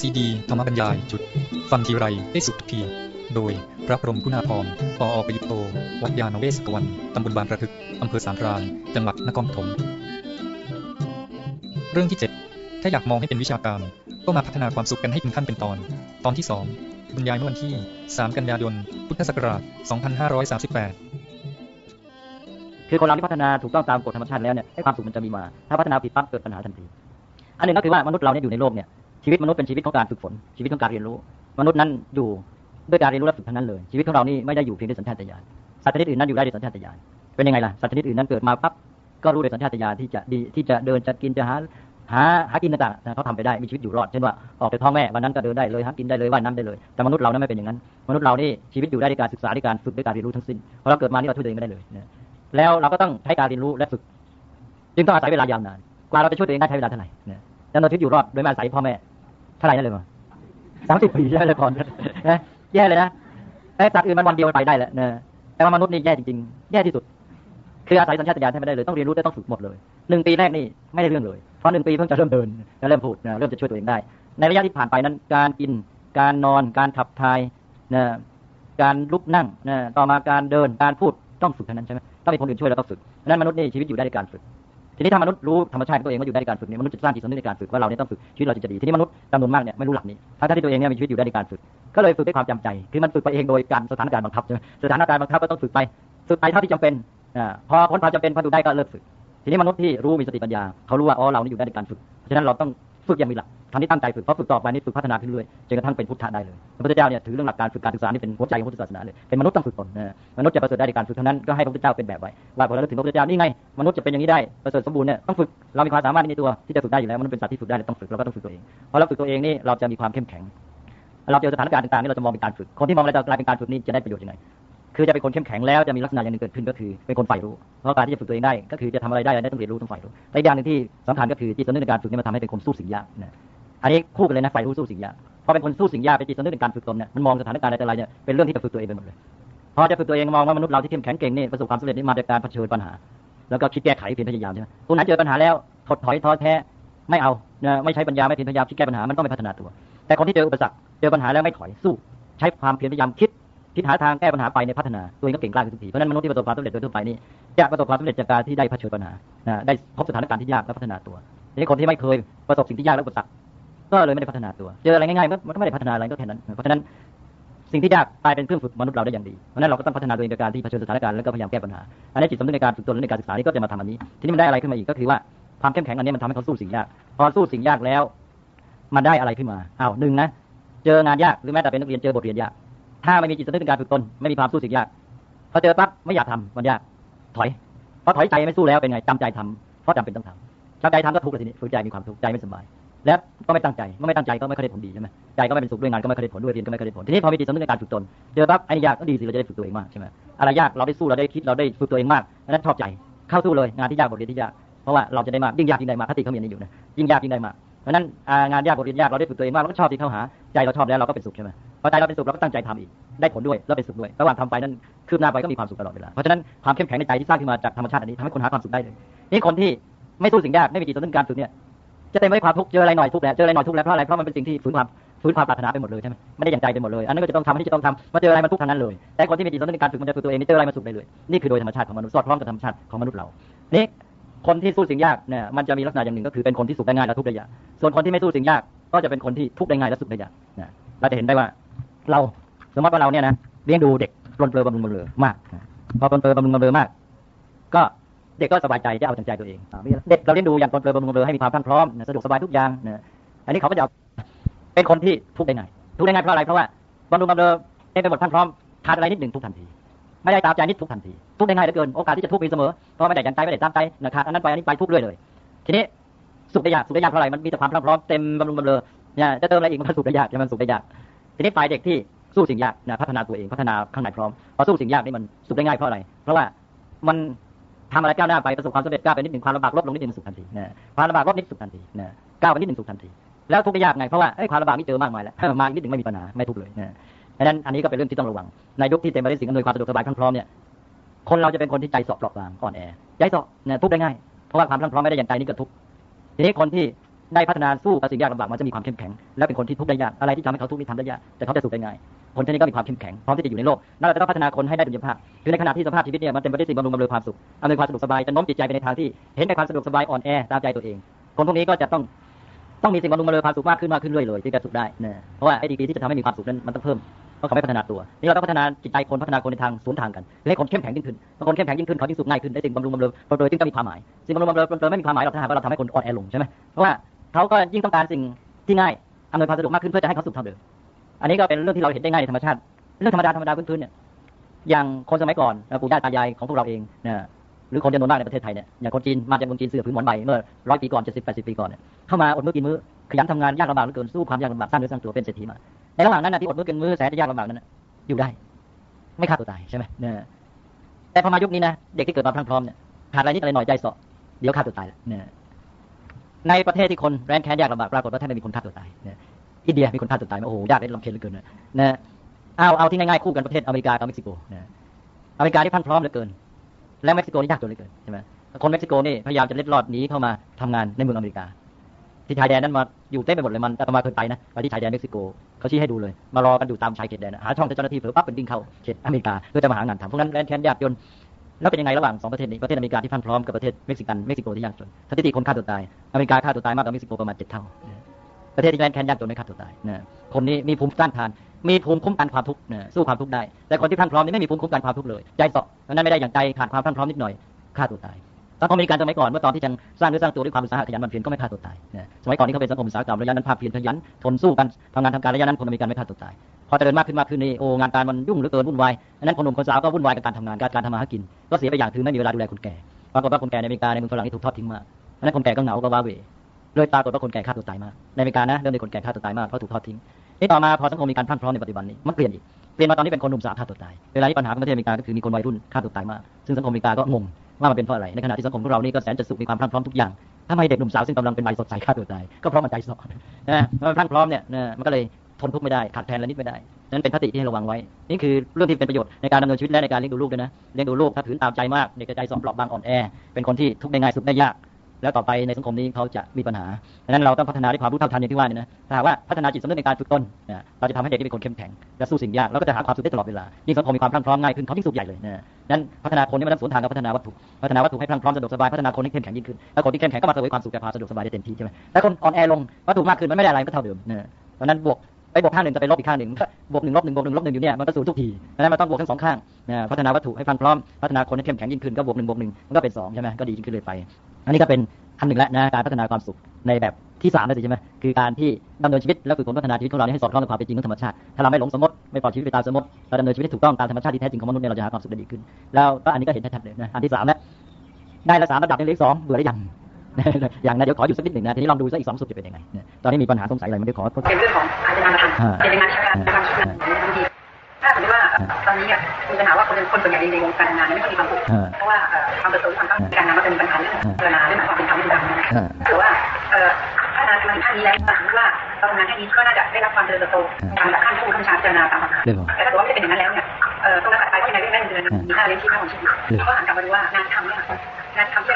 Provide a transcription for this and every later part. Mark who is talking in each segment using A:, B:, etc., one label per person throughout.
A: ซีดีธรรมบรรยายจุด ฟังทีไรได้สุขทุกที โดยพระพรหมคุณาภรณ์ปออประยุโต วัดยาณเวศกวัน ตำบลบางระทึก อำเภอสามพรานจังหวัดนครปฐมเรื่องที่ 7 ถ้าอยากมองให้เป็นวิชาการ ก็มาพัฒนาความสุขกันให้เป็นขั้นเป็นตอน ตอนที่ 2 บรรยายเมื่อวันที่ 3 กันยายน พุทธศักราช 2538
B: คือคนเราที่พัฒนาถูกต้องตามกฎธรรมชาติแล้วเนี่ยให้ความสุขมันจะมีมา ถ้าพัฒนาผิดปั๊บเกิดปัญหาทันที อันหนึ่งก็คือว่ามนุษย์เราเนี่ยอยู่ในโลกเนี่ย ชีวิตมนุษย์เป็นชีวิตของการฝึกฝน ชีวิตของการเรียนรู้ มนุษย์นั้นอยู่ด้วยการเรียนรู้และฝึกทั้งนั้นเลย ชีวิตของเรานี่ไม่ได้อยู่เพียงด้วยสัญชาตญาณสัตว์ชนิดอื่นนั้นอยู่ได้ด้วยสัญชาตญาณเป็นยังไงล่ะสัตว์ชนิดอื่นนั้นเกิดมาปั๊บก็รู้ด้วยสัญชาตญาณที่จะดีที่จะเดินจะกินจะหาหาหากินต่างๆเขาทำไปได้มีชีวิตอยู่รอดเช่นว่าออกจากท้องแม่วันนั้นก็เดินได้เลยหากินได้เลยว่ายน้ำได้เลย แต่มนุษย์เรานั้นไม่เป็นอย่างนั้น มนุษย์เรานี่ชีวิตอยู่ได้ด้วยการศึกษาด้วยการฝึกด้วยการเรียนรู้ทั้งสิ้นเพราะเราเกิดมานี่เราช่วยตัวเองไม่ได้เลยแล้วเราก็ต้องใช้การเรียนรู้และฝึก จึงต้องอาศัยเวลายาวนานกว่าเราจะช่วยตัวเองได้ใช้เวลาเท่าไหร่นี่ยจำนวนชีวิตอยู่รอดโดยม่อาศัยพ่อแม่ เท่าไหร่นั่นเลยมั้งสามสิบปีแย่เลยก่อนนะแย่เลยนะไอ้สัตว์อื่นมันวันเดียวไปได้แหละนะแต่ว่ามนุษย์นี่แย่จริงๆ แย่ที่สุด คืออาศัยสัญชาตญาณใช้ไม่ได้เลยต้องเรียนรู้ได้ต้องฝึกหมดเลยหนึ่งปีแรกนี่ไม่ได้เรื่องเลยเพราะหนึ่งปีเพิ่งจะเริ่มเดินจะเริ่มพูดนะเริ่มจะช่วยตัวเองได้ ในระยะที่ผ่านไปนั้น การกิน การนอน การขับถ่ายนะการลุกนั่งนะต่อมาการเดินการพูดต้องฝึกเท่านั้นใช่ไหมต้องมีคนอื่นช่วยแล้วก็ฝึกนั้นมนุษย์นี่ชีวิตอยู่ได้ด้วยการฝึก ทีนี้ถ้ามนุษย์รู้ธรรมชาติตัวเองว่าอยู่ได้ในการฝึกเนี่ยมนุษย์จะสร้างจิตสำนึกในการฝึกว่าเราเนี่ยต้องฝึกชีวิตเราจะดีทีนี้มนุษย์จำนวนมากเนี่ยไม่รู้หลักนี้ทั้งที่ตัวเองเนี่ยมีชีวิตอยู่ได้ในการฝึกก็เลยฝึกด้วยความจำใจ คือมันฝึกไปเองโดยการสถานการณ์บังคับใช่ไหมสถานการณ์บังคับก็ต้องฝึกไปฝึกไปเท่าที่จำเป็นอ่าพอพ้นความจำเป็นพอดูได้ก็เลิกฝึกทีนี้มนุษย์ที่รู้มีสติปัญญาเขารู้ว่าอ๋อเรานี่อยู่ได้ในการฝึกเพราะฉะนั้นเราต้อง ฝึกอย่างมีหลักทำที่ตั้งใจฝึกเพราะฝึกต่อไปนี่ฝึกพัฒนาขึ้นเรื่อยจนกระทั่งเป็นพุทธะได้เลยพระพุทธเจ้าเนี่ยถือเรื่องหลักการฝึกการศึกษานี่เป็นหัวใจของพุทธศาสนาเลยเป็นมนุษย์ต้องฝึกฝนนะมนุษย์จะประเสริฐได้ในการฝึกเท่านั้นก็ให้พระพุทธเจ้าเป็นแบบไว้ว่าพอเราถึงพระพุทธเจ้านี่ไงมนุษย์จะเป็นอย่างนี้ได้ประเสริฐสมบูรณ์เนี่ยต้องฝึกเรามีความสามารถในตัวที่จะฝึกได้อยู่แล้วมันเป็นสัตว์ที่ฝึกได้ต้องฝึกเราก็ต้องฝึกตัวเองพอเราฝึกตัวเองนี่เราจะมีความเข้มแข็งเราเจอสถานการณ์ต่างๆนี่เราจะมองเป็นการฝึก คนที่มองอะไรจะกลายเป็นการฝึกนี่จะได้ประโยชน์ยังไง คือจะเป็นคนเข้มแข็งแล้วจะมีลักษณะอย่างหนึ่งเกิดขึ้นก็คือเป็นคนใฝ่รู้ เพราะการที่จะฝึกตัวเองได้ ก็คือจะทำอะไรได้ต้องเรียนรู้ต้องใฝ่รู้และอีกอย่างหนึ่งที่สำคัญก็คือจิตสำนึกในการฝึกนี่มันทำให้เป็นคนสู้สิ่งยากนะอันนี้คู่กันเลยนะใฝ่รู้สู้สิ่งยากพอเป็นคนสู้สิ่งยากเป็นจิตสำนึกในการฝึกตนเนี่ยมันมองสถานการณ์อะไรเนี่ยเป็นเรื่องที่จะฝึกตัวเองไปหมดเลยพอจะฝึกตัวเองมองว่ามนุษย์เราที่เข้มแข็งเก่งนี่ประสบความสำเร็จนี่มาจากการเผชิญปัญหา แล้วก็คิดแก้ไขเพียรพยายามใช่ไหมคนไหนเจอปัญหาแล้วถดถอยท้อแท้ไม่เอาไม่ใช้ปัญญาไม่เพียรพยายามคิดแก้ปัญหามันต้องไม่พัฒนาตัว แต่คนที่เจออุปสรรคเจอปัญหาแล้วไม่ถอยสู้ ใช้ความเพียรพยายามคิด คิดหาทางแก้ปัญหาไปในพัฒนาตัวเองก็เก่งกล้าขึ้นทุกทีเพราะนั้นมนุษย์ที่ประสบความสำเร็จโดยทั่วไปนี่จะประสบความสำเร็จจากการที่ได้เผชิญปัญหาได้พบสถานการณ์ที่ยากและพัฒนาตัวทีนี้คนที่ไม่เคยประสบสิ่งที่ยากและอุปสรรคก็เลยไม่ได้พัฒนาตัวเจออะไรง่ายๆมันก็ไม่ได้พัฒนาอะไรก็แค่นั้น เพราะฉะนั้นสิ่งที่ยากกลายเป็นเครื่องฝึกมนุษย์เราได้อย่างดีเพราะนั้นเราก็ต้องพัฒนาตัวเองในการที่เผชิญสถานการณ์แล้วก็พยายามแก้ปัญหาอันนี้จิตสำนึกในการฝึกตนและในการศึกษานี่ก็จะมาทำอันนี้ ทีนี้มันได้อะไรขึ้นมาอีกก็คือว่าความเข้มแข็งอันนี้มันทำให้เขาสู้สิ่งยาก พอสู้สิ่งยากแล้ว มันได้อะไรขึ้นมาอ้าวหนึ่งนะเจองานยากหรือแม้แต่เป็นนักเรียนเจอบทเรียนยาก ถ้าไม่มีจิตสำนึกในการฝึกตนไม่มีความสู้สิ่งยากพอเจอปั๊บไม่อยากทำมันยาก ถอยพอถอยใจไม่สู้แล้วเป็นไงจำใจทำเพราะจำเป็นต้องทำจำใจทำก็ทุกข์เลยทีนี้ฝืนใจมีความทุกข์ใจไม่สบาย แล้วก็ไม่ตั้งใจเมื่อไม่ตั้งใจก็ไม่ค่อยได้ผลดีใช่ไหมใจก็ไม่เป็นสุขด้วยงานก็ไม่ค่อยได้ผลด้วยเรียนก็ไม่ค่อยได้ผลทีนี้พอมีจิตสำนึกในการฝึกตนเจอปั๊บไอ้นี่ยากก็ดีสิเราจะได้ฝึกตัวเองมากใช่ไหมอะไรยากเราได้สู้เราได้คิดเราได้ฝึกตัวเองมากนั้นชอบใจเข้าสู้เลยงานที่ยากบทเรียนที่ยากเพราะว่าเราจะได้มากยิ่งยากยิ่งได้มากคติเขามีนี้อยู่นะยิ่งยากยิ่งได้มากเพราะนั้นงานยากบทเรียนยากเราได้ฝึกตัวเองมากเราก็ชอบที่เข้าหาใจเราชอบแล้วเราก็เป็นสุขใช่ไหม อใจเราเป็นสุขเราก็ตั้งใจทำอีก ได้ผลด้วยแล้วเป็นสุขด้วย ระหว่างทำไปนั้นคืบหน้าไปก็มีความสุขตลอดเวลา เพราะฉะนั้นความเข้มแข็งในใจที่สร้างขึ้นมาจากธรรมชาติอันนี้ทำให้คนหาความสุขได้เลย นี่คนที่ไม่สู้สิ่งยากไม่มีจิตสำนึกการฝึกเนี่ย จะเต็มไปด้วยความทุกข์เจออะไรหน่อยทุกข์แล้วเจออะไรหน่อยทุกข์แล้วเพราะอะไร เพราะมันเป็นสิ่งที่ฝืนความฝืนความปรารถนาไปหมดเลยใช่ไหมไม่ได้อย่างใจไปหมดเลย อันนั้นก็จะต้องทำที่จะต้องทำมาเจออะไรมันทุกข์ทั้งนั้นเลย แต่คนที่มีจิตสำนึกในการฝึกมันจะฝึกตัวเองนี่เจออะไรมาสุขได้เลย นี่คือโดยธรรมชาติของมนุษย์สอดคล้องกับธรรมชาติของมนุษย์เรานี่คนที่สู้สิ่งยากเนี่ยมันจะมีลักษณะอย่างหนึ่งก็คือเป็นคนที่สุขได้ง่ายและทุกข์ได้ยาก ส่วนคนที่ไม่สู้สิ่งยากก็จะเป็นคนที่ทุกข์ได้ง่ายและสุขได้ยากนะเราจะเห็นได้ว่า เราสมมติว่าเราเนี่ยนะเลี้ยงดูเด็กปลนเปลือบำรุงบำเรอมากพอปลนเปลือบำรุงบำเรอมาก ก็เด็กก็สบายใจจะเอาใจตัวเองเด็กเราเลี้ยงดูอย่างปลนเปลือบำรุงบำเรอให้มีความพรั่งพร้อมสะดวกสบายทุกอย่างนะอันนี้เขาก็จะเป็นคนที่ทุกได้ง่ายทุกได้ง่ายเพราะอะไรเพราะว่าบำรุงบำเรอเต็มไปหมดพรั่งพร้อมขาดอะไรนิดหนึ่งทุกทันที ไม่ได้ตามใจนิดทุกทันที ทุกได้ง่ายเหลือเกินโอกาสที่จะทุกมีเสมอเพราะไม่ได้ยันใจไม่ได้ตามใจนะครับอันนั้นไปอันนี้ไปทุกเรื่อยเลย ทีนี้สุขได้ยากสุขได้ยากเพราะอะไรมันมีแต่ความพร้อมเต็มบำรุงบำเรอเนี่ยจะเติมอะไรอีกมันสุขได้ยากจะมันสุขได้ยาก ทีนี้ฝ่ายเด็กที่สู้สิ่งยากนะพัฒนาตัวเองพัฒนาข้างในพร้อมพอสู้สิ่งยากนี่มันสุขได้ง่ายเพราะอะไร เพราะว่ามันทำอะไรก้าวหน้าไปประสบความสำเร็จก้าวไปนิดหนึ่งความลำบากลดลงนิดหนึ่งสุขทันทีนะความลำบากลดนิดสุขทันทีนะก้าวไปนิดหนึ่งสุขทันที แล้วทุกข์ได้ยากไงเพราะว่าความลำบากนี่เจอมากมายแล้วมากนิดหนึ่งไม่มีปัญหาไม่ทุกข์เลยนะดังนั้นอันนี้ก็เป็นเรื่องที่ต้องระวังในยุคที่เต็มไปด้วยสิ่งอำนวยความสะดวกสบายพร้อมเนี่ยคนเราจะเป็นคนที่ใจสอบเปราะบางอ่อนแอใจสอบเนี่ยทุกข์ได้ง่ายเพราะว่าความพร้อมไม่ได้อย่างใจนี่เกิดทุกข์ทีนี้คนที่ ได้พัฒนาสู้กับสิ่งยากลำบากมันจะมีความเข้มแข็ง และเป็นคนที่ทุกข์ได้ยากอะไรที่ทำให้เขาทุกข์นี่ทำได้ยากแต่เขาจะสุขได้ง่ายคนเช่นนี้ก็มีความเข้มแข็งพร้อมที่จะอยู่ในโลกนั่นเราจะต้องพัฒนาคนให้ได้ดุลยภาพคือในขณะที่สภาพชีวิตเนี่ยมันเต็มไปด้วยสิ่งบำรุงบำเรอความสุขอำนวยความสะดวกสบายจะโน้มจิตใจไปในทางที่เห็นแต่ความสะดวกสบายอ่อนแอตามใจตัวเอง คนพวกนี้ก็จะต้องต้องมีสิ่งบำรุงบำเรอความสุขมากขึ้นมากขึ้นเรื่อยเลยที่จะสุขได้นะเพราะว่าไอ้ดีที่จะทำให้มีความสุขนั้นมันต้องเพิ่มเพราะเขาไม่พัฒนาตัวนี่เราต้องพัฒนาจิตใจคนพัฒนาคนในทางสวนทางกันให้คนเข้มแข็งยิ่งขึ้นเมื่อคนเข้มแข็งยิ่งขึ้นเขายิ่งสุขง่ายขึ้นได้สิ่งบำรุงบำเรอโดยที่ก็มีความหมายสิ่งบำรุงบำเรอเติมไม่มีความหมายหรอกถ้าหากว่าเราทำให้คนอ่อนแอลงใช่ไหมเพราะว่า เขาก็ยิ่งต้องการสิ่งที่ง่ายอำนวยความสะดวกมากขึ้นเพื่อจะให้เขาสุขเท่าเดิมอันนี้ก็เป็นเรื่องที่เราเห็นได้ง่ายในธรรมชาติเรื่องธรรมดาธรรมดาพื้นๆเนี่ยอย่างคนสมัยก่อนปู่ย่าตายายของพวกเราเองนะหรือคนจำนวนมากในประเทศไทยเนี่ยอย่างคนจีนมาจากคนจีนเสือผืนหมอนใบเมื่อร้อยปีก่อนเจ็ดสิบแปดสิบปีก่อนเนี่ยเข้ามาอดมื้อกินมื้อขยันทำงานยากลำบากเหลือเกินสู้ความยากลำบากสร้างเนื้อสร้างตัวเป็นเศรษฐีมาในระหว่างนั้นนะที่อดมื้อกินมื้อแสนจะยากลำบากนั้นอยู่ได้ ไม่ฆ่าตัวตายใช่ไหมเนี่ยแต่พอมายุคนี้นะเด็กที่เกิดมาพร้อมเนี่ยขาดอะไรนิดอะไรหน่อยใจเสาะเดี๋ยวฆ่าตัวตายเนี่ย ในประเทศที่คนแร้นแค้นยากลำบากปรากฏว่าแทบไม่มีคนฆ่าตัวตายเนี่ยอินเดียมีคนฆ่าตัวตายไหมโอ้โหยากเล่นลำเค็ญเหลือเกินนะนะเอาเอาที่ง่ายๆคู่กันประเทศอเมริกากับเม็กซิโกนะอเมริกานี่พรั่งพร้อมเหลือเกิน และเม็กซิโกนี่ยากจนเหลือเกินใช่ไหมคนเม็กซิโกนี่พยายามจะเล็ดลอดหนีเข้ามาทำงานในเมืองอเมริกา ที่ชายแดนนั้นมาอยู่เต็มไปหมดเลยมันแต่มาเคยไปนะไปที่ชายแดนเม็กซิโกเขาชี้ให้ดูเลย มารอกันอยู่ตามชายเขตแดนหาช่องเจ้าหน้าที่เผลอปั๊บเป็นวิ่งเข้าเขตอเมริกาเพื่อจะมาหางานทำพวกนั้นแร้นแค้นยากจน แล้วเป็นยังไงระหว่างสองประเทศนี้ประเทศอเมริกาที่พรั่งพร้อมกับประเทศเม็กซิกันเม็กซิโกที่ยากจนสถิติคนฆ่าตัวตายอเมริกาฆ่าตัวตายมากกว่าเม็กซิโกประมาณเจ็ดเท่า ประเทศที่แรนแค้นยากจนไม่ฆ่าตัวตายนะคนนี้มีภูมิต้านทาน มีภูมิคุ้มกันความทุกข์นะสู้ความทุกข์ได้ แต่คนที่พรั่งพร้อมนี่ไม่มีภูมิคุ้มกันความทุกข์เลยใจเสาะนั้นไม่ได้อย่างใจขาดความพรั่งพร้อมนิดหน่อยฆ่าตัวตายสังคมอเมริกันสมัยก่อนเมื่อตอนที่ยังสร้างเนื้อสร้างตัวด้วยความอุตสาหะขยันมันเพียรก็ไม่ฆ่าตัวตายสมัยก่อนนี้เขาเป็นสังคมอุตสาหกรรมระยะนั้นภาคเพียรขยันทนสู้กันทำงานทำการระยะนั้นคนอเมริกันไม่ฆ่าตัวตาย พอเจริญมากขึ้นมากขึ้นนี่โอ้งานการมันยุ่งเหลือเกินวุ่นวายอันนั้นคนหนุ่มคนสาวก็วุ่นวายกับการทำงานการการทำมาหากิน ก็เสียไปอย่างคือไม่มีเวลาดูแลคนแก่ปรากฏว่าคนแก่ในอเมริกาในเมืองฝรั่งนี่ถูกทอดทิ้งมากอันนั้นคนแก่ก็เหงาก็ว้าเหวเลยปรากฏว่าคนแก่ฆ่าตัวตายมากในอเมริกานะเรื่องในคนแก่ฆ่าตัวตายมากเพราะถูกทอดทิ้งนี่ต่อมาพอสังคมมีการพรั่งพร้อมในปัจจุบันนี้มันเปลี่ยนอีกเปลี่ยนมาตอนนี้เป็นคนหนุ่มสาวฆ่าตัวตายเวลานี้ปัญหาของประเทศอเมริกาก็คือมีคนวัยรุ่นฆ่าตัวตายมากซึ่งสังคมอเมริกาก็งงว่ามันเป็นเพราะอะไรในขณะที่สังคมของเรานี่ก็แสนจะสุขมีความพรั่งพร้อมทุกอย่างทำไมเด็กหนุ่มสาวซึ่งกำลังเป็นวัยสดใสฆ่าตัวตายก็เพราะมันใจสอนนะมันพรั่งพร้อมเนี่ยนะมันก็เลย ทนทุกข์ไม่ได้ขาดแคลนละนิดไม่ได้นั้นเป็นคติที่ให้ระวังไว้ นี่คือเรื่องที่เป็นประโยชน์ในการดำเนินชีวิตและในการเลี้ยงดูลูกด้วยนะเลี้ยงดูลูกถ้าถือตามใจมากเด็กจะใจสอบเปราะบางอ่อนแอ เป็นคนที่ทุกข์ได้ง่ายสุขได้ยาก แล้วต่อไปในสังคมนี้เขาจะมีปัญหาดังนั้นเราต้องพัฒนาด้วยความรู้เท่าทันอย่างที่ว่านี่นะถ้าหากว่าพัฒนาจิตสำนึกในการฝึกตนนะเราจะทำให้เด็กที่เป็นคนเข้มแข็งและสู้สิ่งยากแล้วก็จะหาความสุขได้ตลอดเวลายิ่งสังคมมีความพรั่งพร้อมง่ายขึ้นเขายิ่งสุขใหญ่เลยนะนั้นพัฒนาคนนี่มันต้องสวนทางกับพัฒนาวัตถุพัฒนาวัตถุให้พรั่งพร้อมสะดวกสบายพัฒนาคนให้เข้มแข็งยิ่งขึ้นแล้วคนที่เข้มแข็งก็มาเสวยความสุขจากความสะดวกสบายได้เต็มที่ใช่ไหมแต่คนอ่อนแอลงวัตถุมากขึ้นมันไม่ได้อะไรก็เท่าเดิมนะเพราะนั้นบวก ไปบวกข้างหนึ่งจะไปลบอีกข้างหนึ่งบวกหนึ่งลบหนึ่งบวกหนึ่งลบหนึ่งอยู่เนี่ยมันก็ศูนย์ทุกทีดังนั้นมันต้องบวกทั้งสองข้างนะพัฒนาวัตถุให้พรั่งพร้อมพัฒนาคนให้เข้มแข็งยิ่งขึ้นก็บวกหนึ่งบวกหนึ่งมันก็เป็นสองใช่ไหมก็ดียิ่งขึ้นเลยไป อันนี้ก็เป็นอันหนึ่งแล้วนะการพัฒนาความสุขในแบบที่สามเลยใช่ไหมคือการที่ดำเนินชีวิตและฝึกฝนพัฒนาชีวิตของเราให้สอดคล้องกับความเป็นจริงของธรรมชาติถ้าเราไม่หลงสมมติไม่ปล่อยชีวิตไปตามสมมติเราดำเนินชีวิตให้ถูกต้องตามธรรมชาติที่แท้จริงของมนุษย์เนี่ยเราจะหาความสุขได้ดีขึ้น แล้วก็อันนี้ก็เห็นชัดๆเลยนะอันที่สามแล้วได้ละสามระดับในเลขสองเบื่อได้ยัง อย่างนะเดี๋ยวขออยู่สักนิดหนึ่งนะทีนี้ลองดูสักอีกสองสุดจะเป็นยังไงตอนนี้มีปัญหาสงสัยอะไรไม่ได้ขอ
C: เป็นเรื่องของอาจารย์ธรรมเป็นงานวิชาการความคิดบางทีถ้าสมมติว่าตอนนี้มีปัญหาว่าคนคนส่วนใหญ่ในวงการงานไม่ค่อยมีความสุขเพราะว่าความประสบความต้องการงานมันจะมีปัญหาเรื่องเวลาเรื่องความเป็นธรรมเรื่องดังถือว่าพัฒนามาถึงขั้นนี้แล้วหมายถึงว่าเราทำงานแค่นี้ก็น่าจะได้รับความเจริญเติบโตตามหลักขั้นผู้ขั้นชาเจรนาตามปัญหาแต่ถ้าเกิดว่าไม่เป็นอย่างนั้นแล้วเนี่ยต้องรักษาไปก็ยังไงไม่ได้เงินเดือนมีค่าเลี้ยงชีพค่าของชีพก็หันกลับมาดูว่างานทำเนี่ยงานทำที่ได้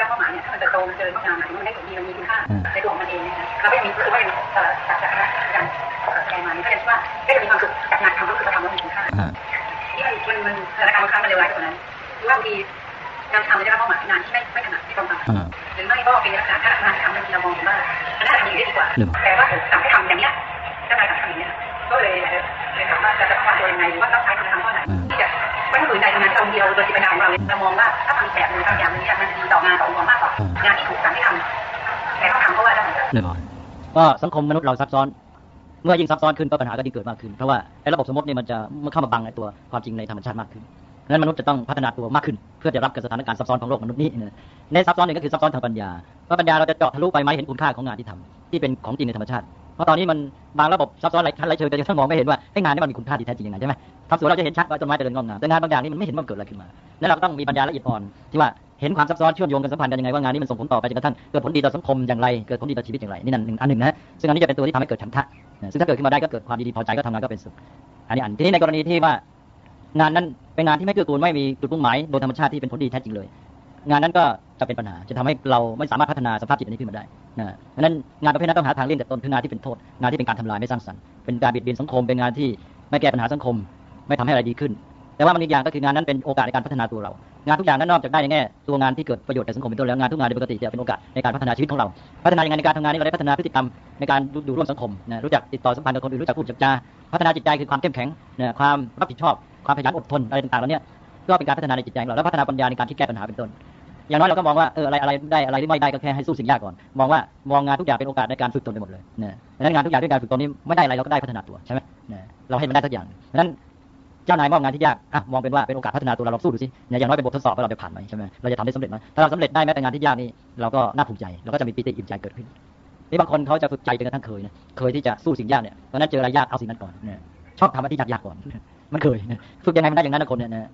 C: รับเป้าหมาย เนี่ยถ้ามันเติบโตมันเจริญงานมันได้ผลดีมันมีคุณค่าในตัวของมันเองเนี่ยเราไม่มีคือไม่จากจากการแกมานี่ก็จะว่าได้จะมีความสุขจากงานทำก็คือทำแล้วมีคุณค่าที่มันมันมันสถานการณ์ค่อนข้างมันเลวร้ายกว่านั้นคือว่าบางทีงานทำไม่ได้รับเป้าหมายงานที่ไม่ไม่ถนัดไม่ตรงตามหรือไม่ก็เป็นลักษณะถ้างานที่ทำมันเรามองว่ามันน่าจะดีได้ดีกว่า แต่ว่าถูกสั่งให้ทำอย่างเนี้ยก็นายสั่งทำอย่างเนี้ยก็เลยเลยถามว่าจะต้องทำตัวยังไงหรือว่าต้องใช้คำทำข้อไหนที่จะไม่ต้องฝืนใจทำงานตรงเดียวโดยที่ปัญญาของเราเรามองว่าถ้าทำแบบนึงทำอย่างนี้มันดีต่องานต่อองค์กร มากกว่างานที่ถูกสั่งให้ทำแต่ต้องทำเพราะว่าได้
B: เรียบร้อยก็สังคมมนุษย์เราซับซ้อน เมื่อยิ่งซับซ้อนขึ้นก็ปัญหาก็ยิ่งเกิดมากขึ้น เพราะว่าไอ้ระบบสมมติเนี่ยมันจะมันเข้ามาบังไอ้ตัวความจริงในธรรมชาติมากขึ้นนั้นมนุษย์จะต้องพัฒนาตัวมากขึ้น เพื่อจะรับกับสถานการณ์ซับซ้อนของโลกมนุษย์นี้ในซับซ้อนหนึ่งก็คือซับซ้อนทางปัญญาเพราะปัญญาเราจะเจาะทะลุไปไหมเห็นคุณค่าของงานที่ทำที่เป็นของจริงในธรรมชาติ เพราะตอนนี้มันบางระบบซับซ้อนหลายชั้นหลายเชิงแต่ยังมองไม่เห็นว่าไอ้งานนี้มันมีคุณค่าที่แท้จริงยังไงใช่ไหม ทำสวนเราจะเห็นชัดว่าต้นไม้เจริญงอกงามแต่งานบางอย่างนี่มันไม่เห็นว่าเกิดอะไรขึ้นมา แล้วเราก็ต้องมีปัญญาละเอียดอ่อนที่ว่าเห็นความซับซ้อนเชื่อมโยงกันสัมพันธ์กันยังไงว่างานนี้มันส่งผลต่อไปจนกระทั่งเกิดผลดีต่อสังคมอย่างไรเกิดผลดีต่อชีวิตอย่างไรนี่นั่นหนึ่งอันหนึ่งนะซึ่งอันนี้จะเป็นตัวที่ทำให้เกิดฉันทะซึ่งถ้าเกิดขึ้นมาได้ก็เกิดความดีพอใจก็ทำงานก็เป็นสุขอันนี้อันทีนี้ในกรณีที่ว่างานนั้นเป็นงานที่ไม่เกื้อกูลไม่มีจุดมุ่งหมายโดยธรรมชาติที่เป็นผลดีแท้จริงเลย งานนั้นก็จะเป็นปัญหาจะทำให้เราไม่สามารถพัฒนาสภาพจิตอันนี้ขึ้นมาได้นะดังนั้นงานประเภทนั้นต้องหาทางเลี่ยงแต่ต้นคืองานที่เป็นโทษงานที่เป็นการทำลายไม่สร้างสรรค์เป็นการบิดเบียนสังคมเป็นงานที่ไม่แก้ปัญหาสังคม ไม่ทำให้อะไรดีขึ้น แต่ว่ามันอีกอย่างก็คืองานนั้นเป็นโอกาสในการพัฒนาตัวเรา งานทุกอย่างนั้นนอกจากได้ในแง่ตัวงานที่เกิดประโยชน์แก่สังคมเป็นต้นแล้วงานทุกงานโดยปกติจะเป็นโอกาสในการพัฒนาชีวิตของเรา พัฒนาอย่างไรในการทำงานนี้เราได้พัฒนาพฤติกรรมในการอยู่ร่วมสังคมนะรู้จักติดต่อสัมพันธ์กับคนอื่นรู้จักพูดจับจาพัฒนาจิตใจคือความเข้มแข็งนะความรับผิดชอบความขยันอดทนอะไรต่างๆเหล่านี้ก็เป็นการพัฒนาในจิตใจเราแล้วพัฒนาปัญญาในการคิดแก้ปัญหาเป็นต้นอย่างน้อยเราก็มองว่าเอออะไรอะไรได้อะไรที่ไม่ได้ก็แค่ให้สู้สิ่งยากก่อน มองว่ามองงานทุกอย่างเป็นโอกาสในการฝึกตนไปหมดเลยนะดังนั้นงานทุกอย่างด้วยการฝึกตนนี้ไม่ได้อะไรเราก็ได้พัฒนาตัวใช่ไหมนะเราให้มันได้ทุกอย่างดังนั้น เจ้านายมอบงานที่ยากอะมองเป็นว่าเป็นโอกาสพัฒนาตัวเราลองสู้ดูสิอย่างน้อยเป็นบททดสอบว่าเราจะผ่านไหมใช่ไหมเราจะทำได้สำเร็จไหมถ้าเราสำเร็จได้แม้แต่งานที่ยากนี่เราก็น่าภูมิใจเราก็จะมีปิติอิ่มใจเกิดขึ้นนี่บางคนเขาจะฝึกใจจนกระทั่งเคยนะเคยที่จะสู้สิ่งยากเนี่ยเพราะนั้นเจออะไรยากเอาสิ่งนั้นก่อนเนี่ยชอบทำอะไรที่ยากๆก่อน มันเคยฝึกยังไงมันได้อย่างนั้นนะคนเนี่ยนะ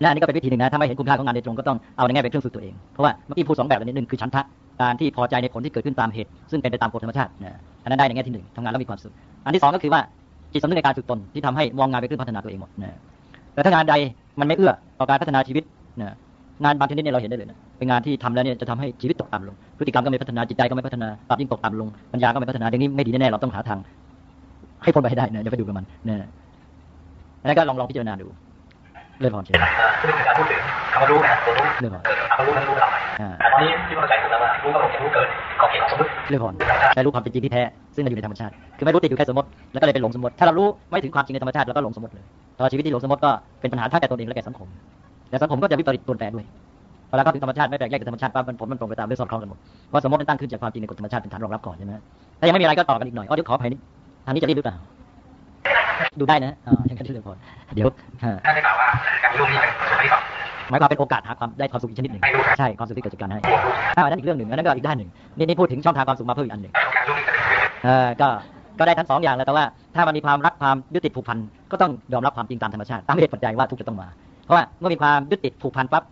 B: และอันนี้ก็เป็นวิธีหนึ่งนะถ้าไม่เห็นคุณค่าของงานโดยตรงก็ต้องเอาในแง่เป็นเครื่องฝึกตัวเอง เพราะว่าเมื่อกี้พูดสองแบบนิดนึงคือชั้นทะการที่พอใจในผลที่เกิดขึ้นตามเหตุ ซึ่งเป็นไปตามกฎธรรมชาตินะอันนั้นได้ในแง่ที่หนึ่งทำงานแล้วมีความสุข อันที่สองก็คือว่า จิตสำนึกในการฝึกตนที่ทำให้มองงานไปขึ้นพัฒนาตัวเองหมดนะแต่ถ้างานใดมันไม่เอื้อต่อการพัฒนาชีวิตนะงานบางชนิดเนี่ยเราเห็นได้เลยนะเป็นงานที่ทำแล้วเนี่ยจะทำให้ชีวิตตกต่ำลง พฤติกรรมก็ไม่พัฒนาจิตใจก็ไม่พัฒนาปรับยิ่งตกต่ำลงปัญญาก็ไม่พัฒนาอย่างนี้ไม่ดีแน่ๆเราต้องหาทาง ให้พ้นไปให้ได้นะอย่าไปดูกับมันนะอันนั้นก็ลองลองพิจารณาดูเรื่องพรเชิญ
D: คือเป็นการพูดถึงคำว่ารู้นะตัวรู้
B: เรื่องพร
D: เออคำว่ารู้นั้นรู้เรา
B: อ่า
D: แต่ตอนนี้ที่เข้าใจถูกแล้วว่ารู้ก็คงจะรู้เกินขอบเขตของสมมติ
B: เรื่องพรได้รู้ความเป็นจริงที่แท้ ซึ่งมันอยู่ในธรรมชาติ คือไม่รู้ติดอยู่แค่สมมติ แล้วก็เลยเป็นหลงสมมติ ถ้าเรารู้ไม่ถึงความจริงในธรรมชาติแล้วก็หลงสมมติเลยพอชีวิตที่หลงสมมติก็เป็นปัญหาทั้งแก่ตนเองและแก่สังคม และสังคมก็จะวิปริตปรวนแปรด้วยพอเราเข้าถึงธรรมชาติไม่แปลกแยกจากธรรมชาติปั๊บมันผลมันตรงไปตามเรื่องสอดคล้องกันหมดเพราะสมมติมันตั้งขึ้นจากความจริงในกฎธรรมชาติเป็นฐานรองรับก่อนใช่ไหมถ้ายังไม่มีอะไรก็ต่อกันอีกหน่อยอ๋อเดี๋ยวขออภัยนิดทางนี้จะรีบหรือเปล่าดูได้นะอ๋อยังกันที่เรื่องพรเดี๋ยวอ่า
D: ถ้าได้กล่าวว่าการรู้นี่เป็นส่วนที่สอง
B: หมายความเป็นโอกาสหาความได้ความสุขอีกชนิดหนึ่ง
D: ให้รู้ครับ
B: ใช่ความสุขที่เกิดจากการให้
D: บวกรู้
B: อ่าอันนั้นอีกเรื่องหนึ่งอันนั้นก็อีกด้านหนึ่งนี่นี่พูดถึงช่องทางความสุขมาเพิ่มอีกอันหนึ่ง
D: การรู้นี่จะ เอ
B: อก็ก็ได้ทั้งสองอย่างแล้วแต่ว่าถ้ามันมีความรักความยึดติดผูกพันก็ต้องยอมรับความจริงตามธรรมชาติตามเหตุปัจจัยว่าทุกจะต้องมา เพราะว่าเมื่อมีความยึดติดผูกพันปั๊บ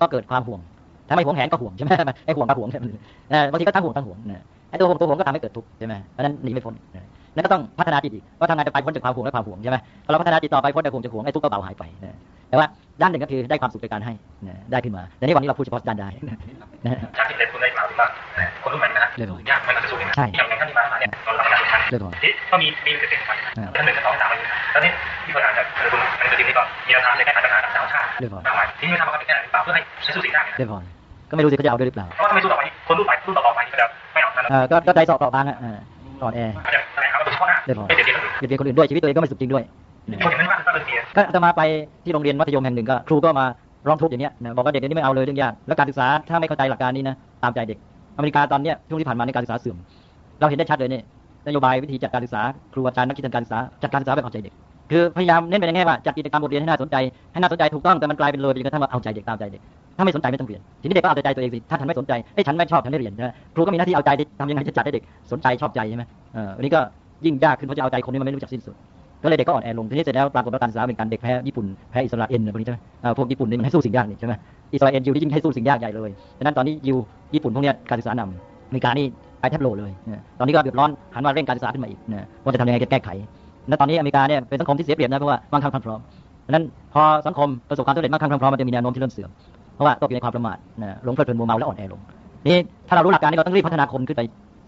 B: ก็เกิดความห่วง ถ้าไม่ห่วงแหนก็ห่วงใช่ไหมไอ้ห่วงก็ห่วงใช่ไหมบางทีก็ทั้งห่วงทั้งห่วงไอ้ตัวห่วงตัวห่วงก็ทำให้เกิดทุกข์ใช่ไหมเพราะนั้นหนีไม่พ้น นะนั่นก็ต้องพัฒนาจิตอีกว่าทำงานจะไปพ้นจากความห่วงและความห่วงใช่ไหมพอเราพัฒนาจิตต่อไปพ้นจากห่วงจากห่วงไอ้ทุกข์ก็เบาหายไปนะแต่ว่าด้านหนึ่งก็คือได้ความสุขในการให้นะได้ขึ้นมาแต่นี่วันนี้เราพูดเฉพาะด้านได้นะ
D: จากที่เด็กคุณได้กล่าวถึงว่าคนรุ่นใหม่นะฮะยากมันจะสู้กันอย่างอย่างท่านที่มาหาเนี่ยตอนหลังจากท่าน
B: เรื่องของ
D: ที่ก็มีมีเกษตรกรท่านหนึ่งกับสองสามอายุแล้วนี่ที่คนอ่านจากคือคุณอันนี้นี่ก็มีแนวทางในการแก้ปัญหาสาวชาติมากมายที่ไม่ทำมาเป็นแค่ไหนเปล่าเพื่อให้ใช้สู้สิ่งได้
B: เรื่องของก็ไม่รู้สิเขาจะเอาด้วยหรือเปล่า
D: เพราะว่าถ้าไม่สู้ต่อไปคนรุ่นใหม่รุ่นต่อไปก็จะไม่เอานั่น
B: เออก็ก็ใจสอบต่อบางอะเอออ่อนแอ
D: อาจจะแสดงความเป็นเฉพาะหน้าไม่เด็ดเดี่ยว
B: เบียดเบียนคนอื่นด้วยชีวิตตัวเองก็ไม่สุขจริงด้วย
D: คนอย่างนั้นมากก็เลยเสีย
B: ก็อาตมาไปที่โรงเรียนมัธยมแห่งหนึ่งก็ครูก็มาร้องทุกข์อย่างเนี้ยนะบอกว่าเด็กเดี๋ยวนี้ไม่เอาเลยเรื่องยากแล้วการศึกษาถ้าไม่เข้าใจหลักการนี้นะตามใจเด็ก อเมริกาตอนเนี้ยช่วงที่ผ่านมาในการศึกษาเสื่อม เราเห็นได้ชัดเลยเนี่ยนโยบายวิธีจัดการศึกษาครูอาจารย์นักคิดทางการศึกษาจัดการศึกษาแบบเอาใจเด็ก คือพยายามเน้นไปในแง่ว่าจัดกิจกรรมบทเรียนให้น่าสนใจให้น่าสนใจถูกต้องแต่มันกลายเป็นเลยไปจนกระทั่งว่าเอาใจเด็กตามใจเด็กถ้าไม่สนใจไม่ต้องเรียนทีนี้เด็กก็เอาใจตัวเองสิถ้าฉันไม่สนใจเอ้ยฉันไม่ชอบฉันไม่เรียนใช่ไหมครูก็มีหน้าที่เอาใจเด็กทำยังไงจะจัดให้เด็กสนใจชอบใจใช่ไหมเอออันนี้ก็ยิ่งยากขึ้นเพราะจะเอาใจคนนี้มันไม่รู้จักสิ้นสุดก็เลยเด็กก็อ่อนแอลงทีนี้เสร็จแล้วปรากฏว่าการศึกษาเป็นการเด็กแพ้ญี่ปุ่นแพ้อิสราเอลพวกนี้ใช่ไหมอ่าพวกญี่ปุ่นนี่มันให้สู้สิ่งยากนี่ใช่ไหมอิสราเอลยูที่ยิ่งให้สู้สิ่งยากใหญ่เลยฉะนั้นตอนนี้ยูญี่ปุ่นพวกนี้การศึกษานำอเมริกานี่ไปแทบโลเลย ตอนนี้ก็เดือดร้อนหันมาเร่งการศึกษาขึ้นมาอีกนะว่าจะทำยังไงจะแก้ไข และตอนนี้อเมริกาเนี่ยเป็นสังคมที่เสียเปรียบนะเพราะว่าบางครั้งพร้อมฉะนั้นพอสังคมประสบความสำเร็จมากครั้งพร้อมมันจะมีแนวโน้มที่เริ่มเสื่อมเพราะว่าตกอยู่ในความประมาทนะหลงเพลิดเพลินมัวเมาและอ่อนแอลงนี่ถ้าเรารู้หลักการนี้เราต้องรีบพัฒนาคนขึ้นไป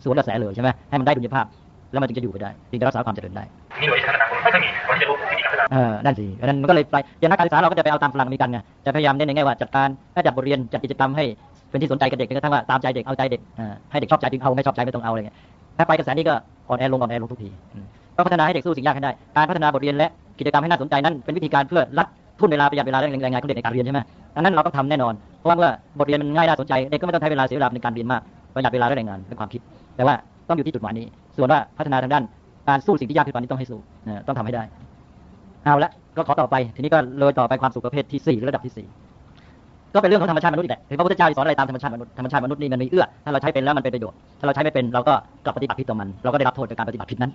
B: สวนกระแสเลยใช่ไหมให้มันได้ดุลยภาพ แล้วมันจึงจะอยู่ไปได้จึงจะรักษาความเจริญได้
D: มีหน่วยพัฒนาคนไม่เคยมีคนที่จะรู้วิธีการพัฒนา
B: เออนั่นสิเพราะนั้นมันก็เลยไปอย่างนักการศึกษาเราก็จะไปเอาตามฝรั่งอเมริกันไงจะพยายามเน้นในแง่ว่าจัดการและจัดบทเรียนจัดกิจกรรมให้เป็นที่สนใจกับเด็กจนกระทั่งว่าตามใจเด็กเอาใจเด็กให้เด็กชอบใจจึงเอาไม่ชอบใจไม่ต้องเอาอะไรเงี้ยถ้าไปกระแสนี้ก็อ่อนแอลงอ่อนแอลงทุกทีอื ก็พัฒนาให้เด็กสู้สิ่งยากให้ได้ การพัฒนาบทเรียนและกิจกรรมให้น่าสนใจนั้นเป็นวิธีการเพื่อรัดทุนเวลาประหยัดเวลาและแรงงานของเด็กในการเรียนใช่ไหมดังนั้นเราต้องทำแน่นอน เพราะว่าเมื่อบทเรียนมันง่ายน่าสนใจเด็กก็ไม่ต้องใช้เวลาเสียเวลาในการเรียนมากประหยัดเวลาและแรงงานเป็นความคิด แต่ว่าต้องอยู่ที่จุดหมายนี้ ส่วนว่าพัฒนาทางด้านการสู้สิ่งที่ยากขึ้นไปนี้ต้องให้สู้ต้องทำให้ได้ เอาละก็ขอต่อไป ทีนี้ก็เลยต่อไปความสุขประเภทที่สี่หรือระดับที่สี่ ก็เป็นเรื่องของธรรมชาติมนุษย์นี่แหละพระพุทธเจ้าสอนอะไรตามธรรมชาติมนุษย์ธรรมชาติมนุษย์นี่มันมีเอื้อ ถ้าเราใช้เป็นแล้วมันเป็นประโยชน์ ถ้าเราใช้ไม่เป็นเราก็กลับปฏิบัติผิดต่อมัน เราก็ได้รับโทษจากการปฏิบัติผิดนั้น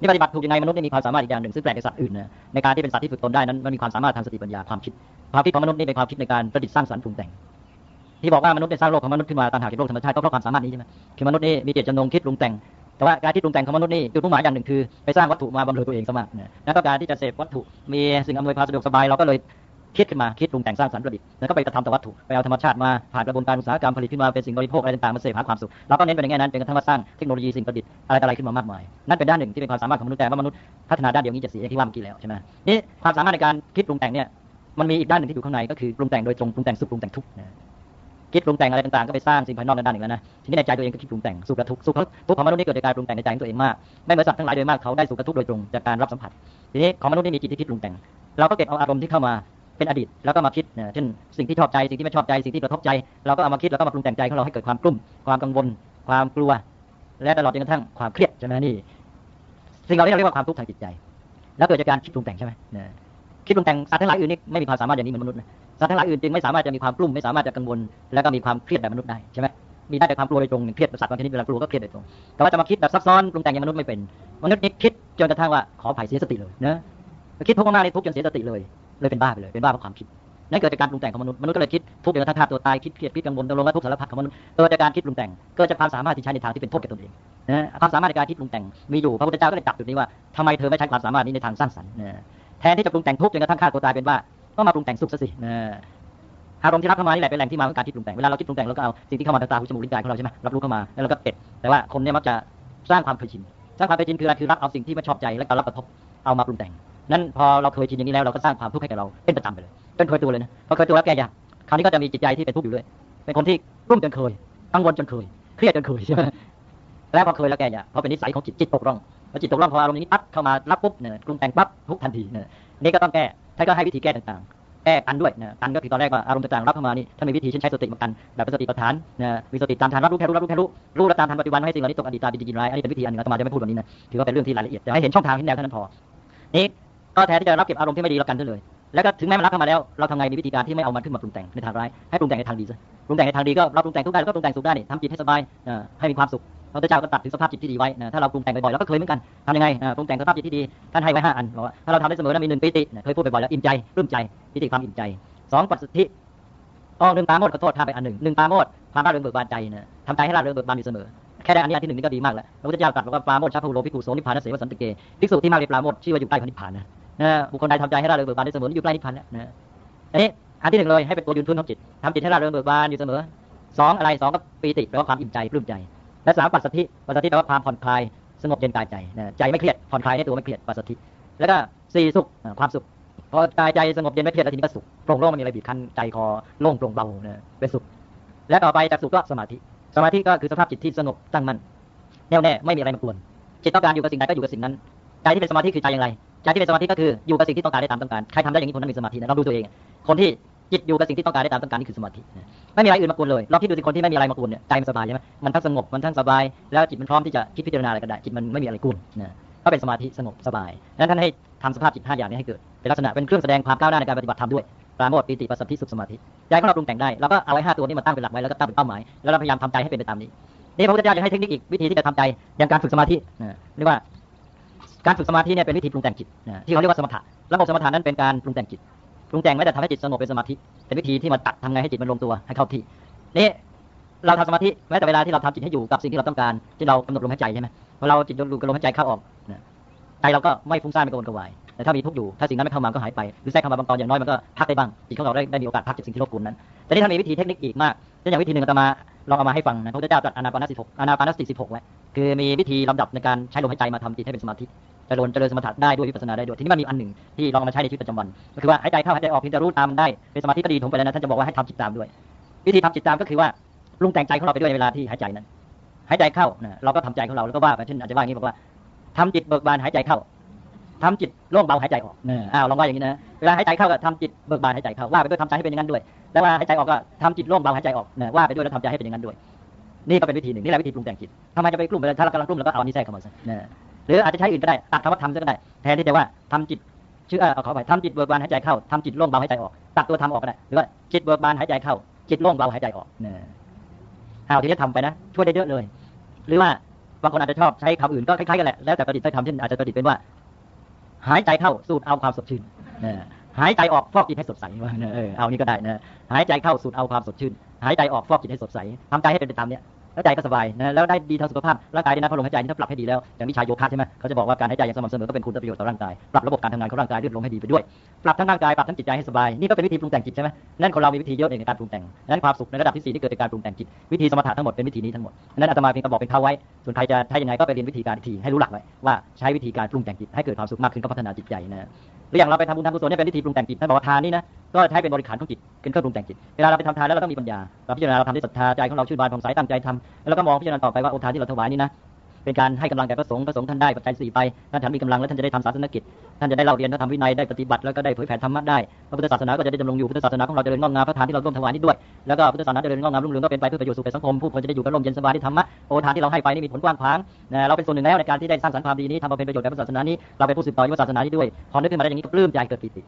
B: นี่ปฏิบัติถูกยังไงมนุษย์นี่มีความสามารถอีกอย่างหนึ่งซึ่งแปลกจากสัตว์อื่นนะในการที่เป็นสัตว์ที่ฝึกตนได้นั้นมันมีความสามารถทางสติปัญญาความคิด ความคิดของมนุษย์นี่เป็นความคิดในการประดิษฐ์สร้างสรรค์ปรุงแต่ง ที่บอกว่ามนุษย์ได้สร้างโลกของมนุษย์ขึ้นมาตามหาจากโลกธรรมชาติก็เพราะความสามารถนี้ใช่ไหมคือมนุษย์นี่มีเจตจำนงคิดปรุงแต่งแต่ว่าการที่ปรุงแต่งของมนุษย์นี่จุดมุ่งหมายอย่างหนึ่งคือไปสร้างวัตถุมาบำเรอตัวเองซะมากนะแล้วก็การที่จะเสพวัตถุมีสิ่งอำนวยความสะดวกสบายเราก็เลย คิดขึ้นมาคิดปรุงแต่งสร้างสรรค์ประดิษฐ์แล้วก็ไปกระทำต่อวัตถุไปเอาธรรมชาติมาผ่านกระบวนการอุตสาหกรรมผลิตขึ้นมาเป็นสิ่งบริโภคอะไรต่างๆมาเสพหาความสุขเราก็เน้นไปในแง่นั้นเป็นกระทั่งว่าสร้างเทคโนโลยีสิ่งประดิษฐ์อะไรอะไรขึ้นมามากมายนั่นเป็นด้านหนึ่งที่เป็นความสามารถของมนุษย์แต่ว่ามนุษย์พัฒนาด้านเดียวนี้จะเสียที่ว่าเมื่อกี้แล้วใช่ไหมนี่ความสามารถในการคิดปรุงแต่งเนี่ยมันมีอีกด้านหนึ่งที่อยู่ข้างในก็คือปรุงแต่งโดยตรงปรุงแต่งสุขปรุงแต่งทุกข์คิดปรุงแต่งอะไรต่างๆก็ไปสร้างสิ่งภายนอกด้านหนึ่งแล้วนะทีนี้ในใจตัวเองก็คิดปรุงแต่งสุขกับทุกข์สุขทุกข์ของมนุษย์นี่เกิดจากการปรุงแต่งในใจของตัวเองมากไม่เหมือนสัตว์ทั้งหลายโดยมากเขาได้สุขกับทุกข์โดยตรงจากการรับสัมผัสทีนี้ของมนุษย์นี่มีจิตที่คิดปรุงแต่ง เราก็เก็บเอาอารมณ์ที่เข้ามา เป็นอดีตแล้วก็มาคิดเช่นสิ่งที่ชอบใจสิ่งที่ไม่ชอบใจสิ่งที่กระทบใจ เราก็เอามาคิดแล้วก็มาปรุงแต่งใจของเราให้เกิดความกลุ้มความกังวล ความกลัว และตลอดจนกระทั่งความเครียดใช่ไหมนี่สิ่งเหล่านี้เราเรียกว่าความทุกข์ทางจิตใจ แล้วเกิดจากการคิดปรุงแต่งใช่ไหมคิดปรุงแต่งสัตว์ทั้งหลายอื่นนี่ไม่มีความสามารถอย่างนี้เหมือนมนุษย์นะสัตว์ทั้งหลายอื่นจึงไม่สามารถจะมีความกลุ้มไม่สามารถจะกังวล แล้วก็มีความเครียดแบบมนุษย์ได้ใช่ไหมมีได้แต่ความกลัวโดยตรงเครียดสัตว์บางชนิดเวลากลัวก็เครียดโดยตรงแต่ว่าจะมาคิดแบบซับซ้อนปรุงแต่งอย่างมนุษย์ไม่เป็นมนุษย์นี่คิดจนกระทั่งว่าขอไผ่เสียสติเลยนะคิดทุกข์มากๆนี่ทุกข์จนเสียสติเลย เลยเป็นบ้าไปเลยเป็นบ้าเพราะความคิดนั่นเกิดจากการปรุงแต่งของมนุษย์มนุษย์ก็เลยคิดทุกข์จนกระทั่งฆ่าตัวตายคิดเครียดคิดกังวลตกลงและทุกสารพัดของมนุษย์เกิดจากการคิดปรุงแต่งเกิดจากความสามารถที่ใช้ในทางที่เป็นโทษแก่ตนเองนะความสามารถในการคิดปรุงแต่งมีอยู่พระพุทธเจ้าก็เลยจับจุดนี้ว่าทำไมเธอไม่ใช้ความสามารถนี้ในทางสร้างสรรค์แทนที่จะปรุงแต่งทุกข์จนกระทั่งฆ่าตัวตายเป็นว่าก็มาปรุงแต่งสุขซะสิอารมณ์ที่รับเข้ามานี่แหละเป็นแหล่งที่มาของการคิดปรุงแต่งเวลาเราคิดปรุงแต่งเราก็เอาสิ่งที่เข้ามาทางตาหูจมูกลิ้นกายของเราใช่ไหมรับรู้เข้ามาแล้วเราก็เก็บแต่ว่าคนเนี่ยมักจะสร้างความเคยชินสร้างความเคยชินคืออะไรคือรับเอาสิ่งที่ไม่ชอบใจแล้วก็รับกระทบเอามาปรุงแต่ง นั้นพอเราเคยชินอย่างนี้แล้วเราก็สร้างความทุกข์ให้กับเราเป็นประจำไปเลยเป็นเคยตัวเลยนะพอเคยตัวแล้วแก้ยากคราวนี้ก็จะมีจิตใจที่เป็นทุกข์อยู่ด้วยเป็นคนที่รุ่มจนเคยกังวลจนเคยเครียดจนเคยใช่ไหมแล้วพอเคยแล้วแก้ยากเพราะเป็นนิสัยของจิตจิตตกร่องพอจิตตกร่องพออารมณ์นี้ปั๊บเข้ามารับปุ๊บเนี่ยปรุงแต่งปั๊บทุกทันทีเนี่ยนี่ก็ต้องแก้ท่านก็ให้วิธีแก้ต่างๆ แก้กันด้วยนะกันก็คือตอนแรกว่าอารมณ์ต่างๆรับเข้ามานี่ถ้านมีวิธีเช่นใช้สติมากันแบบสติปัฏฐานนะมีสติตามทันรับรู้แค่รู้รับรู้แค่รู้รู้แล้วตามทันปัจจุบันให้สิ่งเหล่านี้ตกอดีตตาดีจินร้ายอันนี้เป็นวิธีอันหนึ่งอาตมาจะไม่พูดวันนี้นะถือว่าเป็นเรื่องที่รายละเอียดแต่ให้เห็นช่องทางที่แนวเท่านั้นพอนี่ ก็แทนที่จะรับเก็บอารมณ์ที่ไม่ดีแล้วกันเลย แล้วก็ถึงแม้มันรับเข้ามาแล้ว เราทำไงมีวิธีการที่ไม่เอามันขึ้นมาปรุงแต่งในทางร้าย ให้ปรุงแต่งในทางดีซะ ปรุงแต่งในทางดีก็เราปรุงแต่งทุกได้แล้วก็ปรุงแต่งสุขได้นี่ทำจิตให้สบายให้มีความสุขพระเจ้าก็ตัดถึงสภาพจิตที่ดีไว้ถ้าเราปรุงแต่งบ่อยๆเราก็เคยเหมือนกันทำยังไงปรุงแต่งสภาพจิตที่ดี ท่านให้ไว้ห้าอันบอกว่าถ้าเราทำได้เสมอนะมีหนึ่งปิติเคยพูดบ่อยๆแล้วอิ่มใจรื่มใจปิติความอิ่มใจสองปัสสธิอ๋อหนึ่งตาโมดขอโทษทำไปอันหนึ่งหนึ่งตาโมดความร่าเริงเบิกบานใจนะทำใจให้ร่าเริงเบิกบานอยู่เสมอแค่ได้อันนี้อันที่หนึ่งนี่ก็ดีมากแล้วพระพุทธเจ้าตรัสว่าปาโมทชาภูโลภิกขุโสนิพพานเสวสันติเกภิกษุที่มาเรียนปาโมทชื่อว่าอยู่ใกล้พระนิพพานนะ นะบุคคลใดทำใจให้ร่าเริงเบิกบานได้เสมออยู่ใกล้นิพพานแล้วนะอันนี้อันที่หนึ่งเลยให้เป็นตัวยืนพื้นของจิตทำจิตให้ร่าเริงเบิกบานอยู่เสมอสองอะไรสองก็ปีติแปลว่าความอิ่มใจปลื้มใจ และสามปัสสธิปัสสธิแปลว่าความผ่อนคลายสงบเย็นกายใจนะใจไม่เครียดผ่อนคลายให้ตัวไม่เครียดปัสสธิ แล้วก็สี่สุขความสุขพอกายใจสงบเย็นไม่เครียดแล้วทีนี้ก็สุขโปร่งโล่งมันมีอะไรบีบคั้นใจคอโล่งโปร่งเบานะเป็นสุข และต่อไปจากสุขก็สมาธิ สมาธิก็คือสภาพจิตที่สงบตั้งมั่นแน่วแน่ไม่มีอะไรมากวนจิตต้องการอยู่กับสิ่งใดก็อยู่กับสิ่งนั้นใจที่เป็นสมาธิคือใจอย่างไร ใจที่เป็นสมาธิก็คืออยู่กับสิ่งที่ต้องการได้ตามต้องการใครทำได้อย่างนี้คนนั้นมีสมาธินะเราดูตัวเองคนที่จิตอยู่กับสิ่งที่ต้องการได้ตามต้องการนี่คือสมาธิไม่มีอะไรอื่นมากวนเลยเราคิดดูสิคนที่ไม่มีอะไรมากวนเนี่ยใจมันสบายใช่ไหมมันทั้งสงบมันทั้งสบายแล้วจิตมันพร้อมที่จะคิดพิจารณาอะไรก็ได้จิตมันไม่มีอะไรกวนนะก็เป็นสมาธิสงบสบายนั้นท่านให้ทำสภาพจิตห้าอย่างนี้ให้เกิดเป็นลักษณะเป็นเครื่องแสดงความก้าวหน้าในการปฏิบัติธรรมด้วยปราโมทปีติปัสสัทธิสุขสมาธิใจของเราปรุงแต่งได้เราก็เอาไว้ห้าตัวนี้มาตั้งเป็นหลักไว้แล้วก็ตั้งเป็นเป้าหมายแล้วเราพยายามทำใจให้เป็นไปตามนี้นี่พระพุทธเจ้าจะให้เทคนิคอีกวิธีที่จะทำใจอย่างการฝึกสมาธิเรียกว่า การฝึกสมาธิเนี่ยเป็นวิธีปรุงแต่งจิตที่เขาเรียกว่าสมถะระบบสมถะนั้นเป็นการปรุงแต่งจิตปรุงแต่งไม่ได้ทำให้จิตสงบเป็นสมาธิเป็นวิธีที่มาตัดทำไงให้จิตมันลงตัวให้เข้าที่นี่เราทำสมาธิแม้แต่เวลาที่เราทำจิตให้อยู่กับสิ่งที่เราต้องการที่เรากำหนดลมหายใจใช่ไหมพอเราจิตดูกับลมหายใจเข้าออกใจเราก็ไม่ฟุ้งซ่านไม่กระวนกระวายแต่ถ้ามีทุกข์อยู่ถ้าสิ่งนั้นไม่เข้ามาก็หายไปหรือแทรกเข้ามาบางตอนอย่างน้อยมันก็พักได้บ้างจิตของเราได้ได้มีโอกาสพักจากสิ่งที่รบกวนนั้น แต่นี่ถ้ามีวิธีเทคนิคอีกมากเช่นอย่างวิธีหนึ่งอาตมาลองเอามาให้ฟังนะพระพุทธเจ้าตรัสอนาปานสติหกอนาปานสติสิบหกไว้คือมีวิธีลำดับในการใช้ลมหายใจมาทำจิตให้เป็นสมาธิ เจริญเจริญสมถะได้ด้วยวิปัสสนาได้ด้วยทีนี้มันมีอันหนึ่งที่ลองมาใช้ในชีวิตประจำวัน ก็คือว่าหายใจเข้าหายใจออกเพียงแต่รู้ตามได้เป็นสมาธิก็ดีถงไปแล้วนะท่านจะบอกว่าให้ทำจิตตามด้วย วิธีทำจิตตามก็คือว่าปรุงแต่งใจของเราไปด้วยในเวลาที่หายใจนั้นหายใจเข้าเราก็ทำใจของเราแล้วก็ว่าไปเช่นอาจจะว่าอย่างนี้บอกว่าทำจิตเบิกบานหายใจเข้าทำจิตโล่งเบาหายใจออกอ้าวลองว่าอย่างนี้นะ เวลาหายใจเข้าก็ทำจิตเบิกบานหายใจเข้าว่าไปด้วยทำใจให้เป็นอย่างนั้นด้วย แล้วเวลาหายใจออกก็ทำจิตโล่งเบาหายใจออกนะว่าไปด้วยแล้วทำใจให้เป็นอย่างนั้นด้วย นี่ก็เป็นวิธีหนึ่งนี่แหละวิธีปรุงแต่งจิตทำไมจะไปกลุ่มไปถ้าเรากำลังกลุ่มแล้วก็เอาอันนี้แทรกเข้ามาซะนะ หรืออาจจะใช้อื่นก็ได้ตัดคำว่าทำซะก็ได้ แทนที่จะว่าทำจิตชื่อเอาขอไปทำจิตเบิกบานหายใจเข้าทำจิตโล่งเบาหายใจออก ตัดตัวทำออกก็ได้หรือว่าจิตเบิกบานหายใจเข้า จิตโล่งเบาหายใจออกเนะเอาทีนี้ทำไปนะ ช่วยได้เยอะเลย หรือว่าบางคนอาจจะชอบใช้คำอื่นก็คล้ายๆกันแหละแล้วแต่ประดิษฐ์ใช้คำเช่นอาจจะประดิษฐ์เป็นว่า หายใจเข้าสูดเอาความสดชื่นหายใจออกฟอกจิตให้สดใสว่าเออเอานี่ก็ได้นะหายใจเข้าสูดเอาความสดชื่น หายใจออกฟอกจิตให้สดใสทำใจให้เป็นไปตามเนี้ย แล้วใจก็สบายนะแล้วได้ดีทางสุขภาพร่างกายด้วยนะพอลมหายใจนี่ถ้าปรับให้ดีแล้วอย่างวิชาโยคะใช่ไหมเขาจะบอกว่าการหายใจอย่างสม่ำเสมอก็เป็นคุณประโยชน์ต่อร่างกายปรับระบบการทำงานของร่างกายเลือดลมให้ดีไปด้วย ปรับทั้งร่างกายปรับทั้งจิตใจให้สบายนี่ก็เป็นวิธีปรุงแต่งจิตใช่ไหมนั่นคนเรามีวิธีเยอะในการปรุงแต่งนั้นความสุขในระดับที่สี่ที่เกิดจากการปรุงแต่งจิตวิธีสมถะทั้งหมดเป็นวิธีนี้ทั้งหมดนั้นอาตมาเพียงก็บอกเป็นเท้าไว้ส่วนใครจะใช้ยังไงก็ไปเรียนวิธีการอีกทีให้รู้หลักไว้ว่าใช้วิธีการปรุงแต่งจิตให้เกิดความสุขมากขึ้นก็พัฒนาจิตใจนะ รืออย่างเราไปทำบุญทำกุศลเนี่ยเป็นวิธีปรุงแต่งจิตท่านบอกว่าทานนี่นะก็ใช้เป็นบริขารของจิตเป็นเครื่องปรุงแต่งจิตเวลาเราไปทำทานแล้วเราต้องมีปัญญาเราพิจารณาเราทำด้วยศรัทธาใจของเราชื่นบานผ่องใสตั้งใจทำแล้วก็มองพิจารณาต่อไปว่าโอทานที่เราถวายนี่นะ เป็นการให้กำลังแก่พระสงฆ์พระสงฆ์ท่านได้ปัจจัยสี่ไปท่านฉันมีกำลังแล้วท่านจะได้ทำศาสนกิจท่านจะได้เล่าเรียนและทำวินัยได้ปฏิบัติแล้วก็ได้เผยแผ่ธรรมะได้พระพุทธศาสนาก็จะได้ดำรงอยู่พุทธศาสนาของเราเจริญงอกงามพระทานที่เราร่วมถวายนี้ด้วยแล้วก็พุทธศาสนาเจริญงอกงามรุ่งเรืองก็เป็นไปเพื่อประโยชน์สุขแก่สังคมผู้คนจะได้อยู่กันร่มเย็นสบายที่ธรรมะโอทานที่เราให้ไปนี่มีผลกว้างขวางเราเป็นส่วนหนึ่งแล้วในการที่ได้สร้างสรรค์ความดีนี้ทำมาเป็นประโยชน์แก่พุทธศาสนานี้เราเป็นผู้สืบต่อยุทธศาสนานี้ด้วยพอนึกขึ้นมาได้อย่างนี้ก็ปลื้มใจเกิดปิติ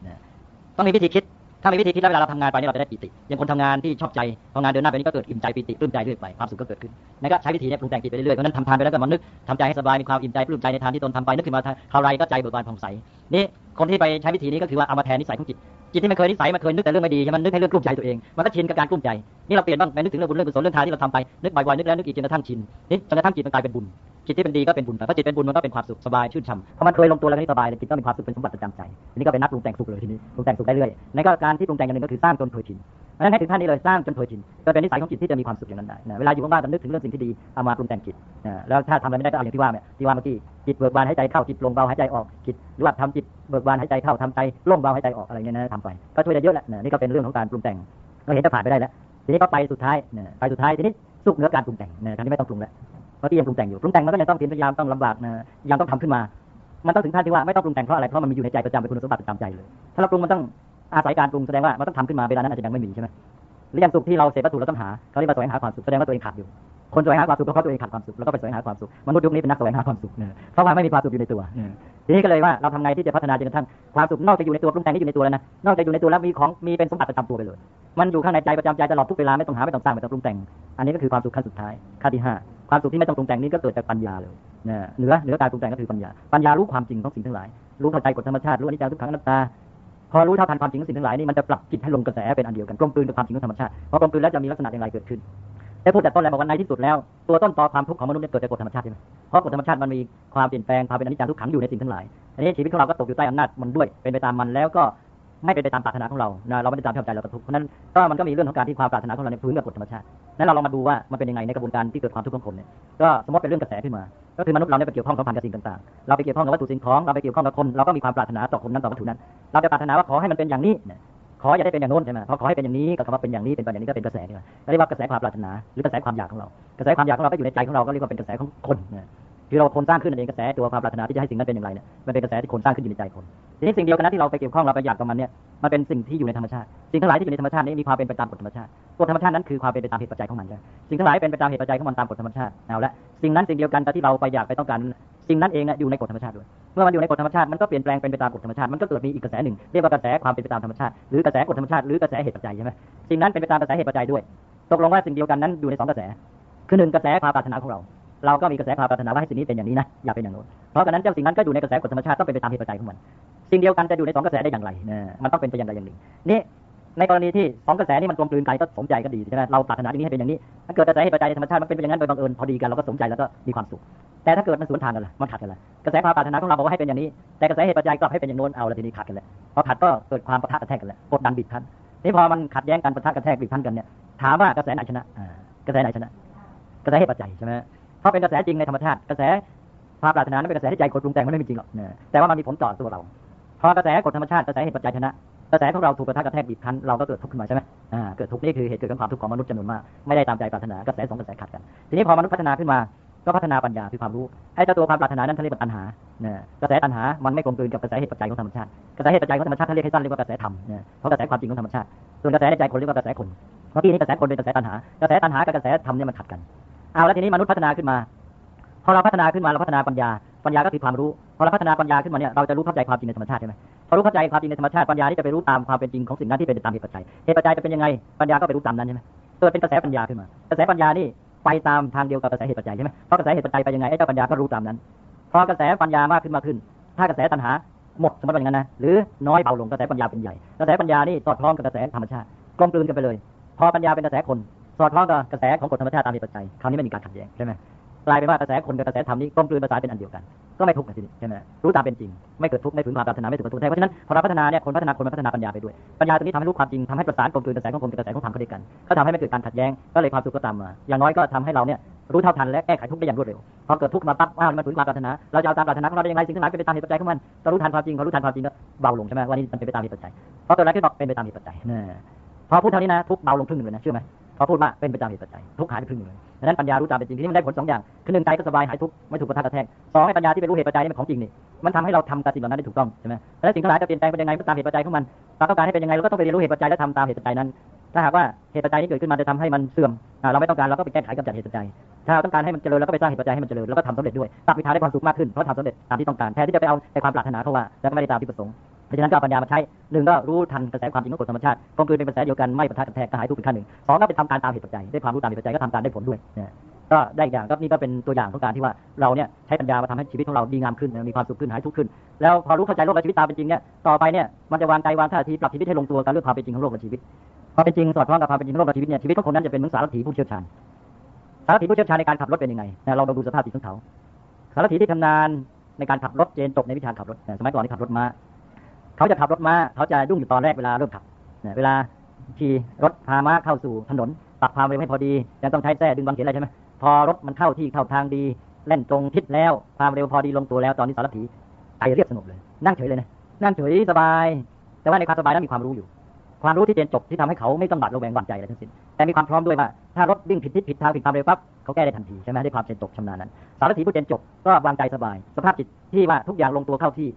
B: ต้องมีวิธีคิด ถ้ามีวิธีคิดแล้วเวลาเราทำงานไปนี่เราจะได้ปิติอย่างคนทำงานที่ชอบใจพองานเดินหน้าไปนี่ก็เกิดอิ่มใจปิติปลื้มใจเรื่อยไปความสุขก็เกิดขึ้นนั่นก็ใช้วิธีนี้ปรุงแต่งจิตไปเรื่อยๆเพราะนั้นทำทานไปแล้วก็มันนึกทำใจให้สบายมีความอิ่มใจปลื้มใจในทานที่ตนทำไปนึกขึ้นมาเท่าไรก็ใจเบิกบานผ่องใสนี่คนที่ไปใช้วิธีนี้ก็คือว่าเอามาแทนนิสัยของจิต จิตที่มันเคยนิสัยมันเคยนึกแต่เรื่องไม่ดีใช่มันนึกให้เรื่องกลุ้มใจตัวเองมันก็ชินกับการกลุ้มใจนี่เราเปลี่ยนบ้างไปนึกถึงเรื่องบุญเรื่องกุศลเรื่องทานที่เราทำไปนึกบ่อยๆนึกแล้วนึกอีกจนกระทั่งชินนี่จนกระทั่งจิตมันกลายเป็นบุญจิตที่เป็นดีก็เป็นบุญแต่ถ้าจิตเป็นบุญมันก็เป็นความสุขสบายชื่นช่ำพอมันเคยลงตัวแล้วนี่สบายจิตก็มีความสุขเป็นสมบัติประจำใจทีนี้ก็เป็นนักปรุงแต่งสุขเลยทีนี้ปรุงแต่งสุขได้เรื่อยในก็การที่ปรุงแต่งอย่างหนึ่งก็คือสร้างจนเคยชิน เพราะฉะนั้นให้ถึงขั้นนี้เลยสร้างจนเคยชินก็เป็นนิสัยของจิตที่จะมีความสุขอย่างนั้นได้นะเวลาอยู่บ้านๆจะนึกถึงเรื่องสิ่งที่ดีเอามาปรุงแต่งจิตนะแล้วถ้าทำอะไรไม่ได้ก็เอาอย่างที่ว่าเนี่ยที่ว่าเมื่อกี้จิตเบิกบานหายใจเข้าจิตลงเบาหายใจออกจิตหรือว่าทำจิตเบิกบานหายใจเข้าทำใจโล่งเบาหายใจออกอะไรเงี้ยนะทำไปก็ช่วยได้เยอะแหละนี่ก็เป็นเรื่องของการปรุงแต่งเราเห็นจะผ่านไปได้แล้วทีนี้ก็ไปสุดท้ายไปสุดท้ายทีนี้สุขเหนือการปรุงแต่งนะครั้นี้ไม่ต้องปรุงแล้วเพราะที่ยังปรุงแต่งอยู่ปรุงแต่งมันก็ยังต้องพยายามต้องลำบากนะยังต้องทำขึ้นมา มันต้องถึงขั้นที่ว่าไม่ต้องปรุงแต่งเพราะอะไรเพราะมันมีอยู่ในใจประจำเป็นคุณสมบัติประจำใจเลย ถ้าเราปรุงมันต้อง อาศัยการปรุงแสดงว่ามันต้องทำขึ้นมาเวลานั้นอาจจะยังไม่มีใช่ไหมหรืออย่างสุขที่เราเสพวัตถุเราต้องหาเขาเรียกว่าแสวงหาความสุขแสดงว่าตัวเองขาดอยู่ คนแสวงหาความสุขเพราะตัวเองขาดความสุขแล้วก็ไปแสวงหาความสุขมนุษย์ยุคนี้เป็นนักแสวงหาความสุขเนี่ยเพราะว่าไม่มีความสุขอยู่ในตัวทีนี้ก็เลยว่าเราทำไงที่จะพัฒนาจนกระทั่งความสุขนอกจากอยู่ในตัวปรุงแต่งนี่อยู่ในตัวแล้วนะนอกจากอยู่ในตัวแล้วมีของมีเป็นสมบัติประจำตัวไปเลยมันอยู่ข้างในใจประจำใจตลอดทุกเวลาไม่ต้องหาไม่ต้องสร้างไม่ต้องปรุงแต่ง อันนี้ก็คือความสุขขั้นสุดท้ายขั้นที่ห้าความสุขที่ไม่ต้องปรุงแต่งนี้ก็เกิดจากปัญญาเลยเหนือเหนือการปรุงแต่งก็คือปัญญา ปัญญารู้ความจริงของสิ่งทั้งหลาย รู้เข้าใจกฎธรรมชาติรู้อนิจจังทุกขังอนัตตา พอรู้เท่าทันความจริงของสิ่งทั้งหลายนี่มันจะปรับจิตให้ลงกระแสเป็นอันเดียวกันกลมกลืนกับความจริงของธรรมชาติพอกลมกลืนแล้วจะมีลักษณะอย่างไรเกิดขึ้นได้พูดแต่ต้นแล้วบอกว่าในที่สุดแล้วตัวต้นตอความทุกข์ของมนุษย์เนี่ยเกิดจากกฎธรรมชาติใช่ไหมเพราะกฎธรรมชาติมันมีความเปลี่ยนแปลงความเป็นอนิจจังทุกขังอยู่ในสิ่งทั้งหลายอันนี้ชีวิตของเราก็ตกอยู่ใต้อำนาจมันด้วยเป็นไปตามมันแล้วก็ไม่เป็นไปตามปรารถนาของเราเราไม่ได้ตามชอบใจเราก็ทุกข์เพราะนั้นก็มันก็มีเรื่องของการที่ความปรารถนาของเราในพื้นกับกฎธรรมชาติ นั้นเราลองมาดูว่ามันเป็นยังไงในกระบวนการที่เกิดความทุกข์ของคนเนี่ยก็สมมติเป็นเรื่องกระแสขึ้นมา ก็คือมนุษย์เราเนี่ยไปเกี่ยวข้องสัมพันธ์กับสิ่งต่างๆ เราไปเกี่ยวข้องกับวัตถุสิ่งของ เราไปเกี่ยวข้องกับคน เราก็มีความปรารถนาต่อคนนั้นต่อวัตถุนั้น เราจะปรารถนาว่าขอให้มันเป็นอย่างนี้ ขออย่าได้เป็นอย่างโน้นใช่ไหมพอขอให้เป็นอย่างนี้ก็คำว่าเป็นอย่างนี้เป็นไปอย่างนี้ก็เป็นกระแสนี่เรียกว่ากระแสความปรารถนาหรือกระแสความอยากของเรา กระแสความอยากของเราก็อยู่ในใจของเรา ก็เรียกว่าเป็นกระแสของคนคือเราคนสร้างขึ้นนั่นเองกระแสตัวความปรารถนาที่จะให้สิ่งนั้นเป็นอย่างไรเนี่ย มันเป็นกระแสที่คนสร้างขึ้นอยู่ในใจคน ทีนี้สิ่งเดียวกันนั้นที่เราไปเกี่ยวข้องเราไปอยากกับมันเนี่ยมันเป็นสิ่งที่อยู่ในธรรมชาติสิ่งทั้งหลายที่อยู่ในธรรมชาตินี้มีความเป็นไปตามกฎธรรมชาติกฎธรรมชาตินั้นคือความเป็นไปตามเหตุปัจจัยของมันใช่สิ่งทั้งหลายเป็นไปตามเหตุปัจจัยของมันตามกฎธรรมชาติเอาละสิ่งนั้นสิ่งเดียวกันแต่ที่เราไปอยากไปต้องการสิ่งนั้นเองอยู่ในกฎธรรมชาติด้วยเมื่อมันอยู่ในกฎธรรมชาติมันก็เปลี่ยนแปลงเป็นไปตามกฎธรรมชาติมันก็เกิดมีอีกกระแสหนึ่งเรียกว่ากระแสความเป็นไปตามธรรมชาติหรือกระแสกฎธรรมชาติหรือกระแสเหตุปัจจัยใช่ไหมสิ่งนั้นเป็นไปตามกระแสเหตุปัจจัยด้วย ตกลงว่าสิ่งเดียวกันนั้นอยู่ในสองกระแส คือหนึ่งกระแสความปรารถนาของเรา เราก็มีกระแสความปรารถนาว่าให้สิ่งนี้เป็นอย่างนี้นะอย่าเป็นอย่างโน้นเพราะฉะนั้นเจ้าสิ่งนั้นก็อยู่ในกระแสกฎธรรมชาติต้องเป็นไปตามเหตุปัจจัยของมัน สิ่งเดียวกันจะอยู่ในสองกระแสได้อย่างไรนะมันต้องเป็นไปอย่างใดอย่างหนึ่งนี่ในกรณีที่สองกระแสนี้มันกลมกลืนกันก็สมใจก็ดีใช่ไหมเราปรารถนาอย่างนี้ให้เป็นอย่างนี้ถ้าเกิดกระแสเหตุปัจจัยธรรมชาติมันเป็นอย่างนั้นโดยบังเอิญพอดีกันเราก็สมใจแล้วก็มีความสุข แต่ถ้าเกิดมันสวนทางกันล่ะมันขัดกันล่ะกระแสความปรารถนาของเราบอกว่าให้เป็นอย่างนี้ แต่กระแสเหตุปัจจัยกลับให้เป็นอย่างโน้นเอาละทีนี้ขัดกันแล้วพอขัดก็เกิดความปะทะกระแทกกันแล้วกดดันบิดพันนี่พอมันขัดแย้งกันปะทะกระแทกบิดพันกันเนี่ยถามว่ากระแสไหนชนะกระแสไหนชนะ กระแสเหตุปัจจัยใช่ไหมเพราะเป็นกระแสจริงในธรรมชาติกระแสความปรารถนานั้นเป็นกระแสที่ใจคนปรุงแต่งมันไม่มีจริงหรอกแต่ว่ามันมีผลต่อตัวเรา พอกระแสกฎธรรมชาติกระแสเหตุปัจจัยชนะกระแสของเราถูกกระทะกระแทกบีบคั้นเราก็เกิดทุกข์ขึ้นมาใช่ไหมอ่าเกิดทุกข์นี่คือเหตุเกิดของความทุกข์ของมนุษย์จำนวนมากไม่ได้ตามใจปรารถนากระแสสองกระแสขัดกัน ทีนี้พอมนุษย์พัฒนาขึ้นมาก็พัฒนาปัญญาคือความรู้ให้เจ้าตัวความปรารถนานั้นท่าเรียกว่าตัณหาเนี่ยกระแสตัณหา มันไม่กลมกลืนกับกระแสเหตุปัจจัยของธรรมชาติกระแสเหตุปัจจัยของธรรมชาติท่าเรียกให้สั้นเรียกว่ากระแสธรรมเนี่ยเพราะกระแสความจริงของธรรมชาติส่วนกระแสในใจคนเรียกว่ากระแสคนเมื่อกี้นี้กระแสคนเป็นกระแสตัณหากระแสตัณหากับกระแสธรรมเนี่ยมันขัดกันเอาแล้วทีนี้มนุษย์พัฒนาขึ้นมาพอเราพัฒนาขึ้นมาเราพัฒนาปัญญา ปัญญาก็คือความรู้พอเราพัฒนาปัญญาขึ้นมาเนี่ยเราจะรู้เข้าใจความจริงในธรรมชาติใช่ไหมพอรู้เข้าใจความจริงในธรรมชาติปัญญาที่จะไปรู้ตามความเป็นจริงของสิ่งนั้นที่เป็นตามเหตุปัจจัยเหตุปัจจัยจะเป็นยังไงปัญญาก็ไปรู้ตามนั้นใช่ไหมเกิดเป็นกระแสปัญญาขึ้นมากระแสปัญญานี่ไปตามทางเดียวกับกระแสเหตุปัจจัยใช่ไหมเพราะกระแสเหตุปัจจัยไปยังไงไอ้เจ้าปัญญาก็รู้ตามนั้นพอกระแสปัญญามากขึ้นมากขึ้น ถ้ากระแสตัณหาหมดสมมติว่าอย่างนั้นนะหรือน้อยเบาลงกระแสปัญญาเป็นใหญ่กระแสปัญญานี่สอดคล้องกับกระแสธรรมชาติกลมกลืนกันไปเลย พอปัญญาเป็นกระแสคนสอดคล้องกับกระแสของกฎธรรมชาติตามเหตุปัจจัยคราวนี้ไม่มีการขัดแย้งใช่ไหม กลายเป็นว่ากระแสคนกับกระแสธรรมนี้กลมกลืนประสานเป็นอันเดียวกัน ก็ไม่ทุกข์นะทีนี้ใช่ไหมรู้ตามเป็นจริง ไม่เกิดทุกข์ไม่ถึงความปรารถนาไม่ถึงประตูเพราะฉะนั้นพอเราพัฒนาเนี่ยคนพัฒนาคนพัฒนาปัญญาไปด้วยปัญญาตัวนี้ทำให้รู้ความจริงทำให้ประสานกลมกลืนกระแสของคนกับกระแสของธรรมเข้าด้วยกัน ก็ทำให้ไม่เกิดการขัดแย้งก็เลยความสุขก็ตามมาอย่างน้อยก็ทำให้เราเนี่ยรู้เท่าทันและแก้ไขทุกข์ได้อย่างรวดเร็วพอเกิดทุกข์มาปั๊บว้าวมันถึงความปรารถนาเราจะเอาตามปรารถนาของเราได้ยังไงสิ่งทั้งหลายเป็นไปตามเหตุปัจจัยของมันเรารู้ทันความจริงพอรู้ทันความจริงก็เบาลงใช่ไหมว่านี่มันเป็นไปตามเหตุปัจจัยพอเกิดอะไรขึ้นบอกเป็นไปตามเหตุปัจจัยเนี่ยพอพูดเท่านี้นะทุกเบาลงครึ่งหนึ่งเลยนะเชื่อไหม พอพูดว่าเป็นไปตามเหตุปัจจัยทุกข์หายไปครึ่งเลยดังนั้นปัญญารู้ตามเป็นจริงที่มันได้ผลสองอย่างคือหนึ่งใจก็สบายหายทุกข์ไม่ถูกกระทากระแทกสองให้ปัญญาที่เป็นรู้เหตุปัจจัยนี่มันของจริงนี่มันทำให้เราทำการสิ่งเหล่านั้นได้ถูกต้องใช่ไหมแล้วสิ่งทั้งหลายจะเปลี่ยนแปลงเป็นยังไงก็ตามเหตุปัจจัยของมันเราต้องการให้เป็นยังไงเราก็ต้องไปเรียนรู้เหตุปัจจัยและทำตามเหตุปัจจัยนั้น ถ้าหากว่าเหตุปัจจัยนี้เกิดขึ้นมาจะทำให้มันเสื่อมเราไม่ต้องการเราก็ไปแก้ไขกำจัดเหตุปัจจัยถ้าเราต้องการให้มันเจริญเราก็ไปสร้างเหตุปัจจัยให้มันเจริญแล้วก็ทำสำเร็จด้วยตัดวิธาได้ความสุขมากขึ้นเพราะทำสำเร็จตามที่ต้องการแทนที่จะไปเอาแต่ความปรารถนาเข้าว่าแล้วก็ไม่ได้ตามที่ประสงค์ เพราะฉะนั้นก็ปัญญามาใช้หนึ่งก็รู้ทันกระแสความจริงของกฎธรรมชาติกลมกลืนเป็นกระแสเดียวกันไม่ประทะกันแทกกระหายทุกข์เป็นขั้นหนึ่งสองก็ไปทำการตามเหตุปัจจัยได้ความรู้ตามเหตุปัจจัยก็ทำการได้ผลด้วยก็ได้อีกอย่างก็นี่ก็เป็นตัวอย่างของการที่ว่าเราเนี่ยใช้ปัญญามาทำให้ชีวิตของเราดีงามขึ้นมีความสุขขึ้นหายทุกข์ขึ้น แล้วพอรู้เข้าใจโลกและชีวิตตามเป็นจริงเนี่ยต่อไปเนี่ยมันจะวางใจวางท่าทีปรับชีวิตให้ลงตัวกับเรื่องความเป็นจริงของโลกและชีวิตพอเป็นจริงสอดคล้องกับความเป็นจริงของโลกและชีวิตเนี่ยชีวิตของคนนั้นจะเป็นเหมือนสารถีผู้เชี่ยวชาญสารถีผู้เชี่ยวชาญในการขับรถเป็นยังไงเราลองดูสภาพจิตของเขาสารถีที่ทำนานในการขับรถเจนจบในวิชาขับรถสมัยก่อนที่ขับรถมา เขาจะขับรถมา เขาจะยุ่งอยู่ตอนแรกเวลาเริ่มขับเวลาขี่รถพาม้าเข้าสู่ถนนปรับความเร็วให้พอดียังต้องใช้แส้ดึงบังเขียนอะไรใช่ไหมพอรถมันเข้าที่เข้าทางดีเล่นตรงทิศแล้วความเร็วพอดีลงตัวแล้วตอนนี้สารถีใจเรียบสงบเลย นั่งเฉยเลยนะนั่งเฉยสบาย แต่ว่าในความสบายนั้นมีความรู้อยู่ ความรู้ที่เจนจบที่ทำให้เขาไม่ต้องบัดระแวงหวั่นใจอะไรทั้งสิ้นแต่มีความพร้อมด้วยว่าถ้ารถวิ่งผิดทิศผิดทางผิดความเร็วปั๊บเขาแก้ได้ทันทีใช่ไหมได้ความเจนจบชำนาญนั้น สารถีผู้เจนจบก็วางใจสบาย สภาพจิตที่ว่าทุกอย่างลงตัวเข้าที่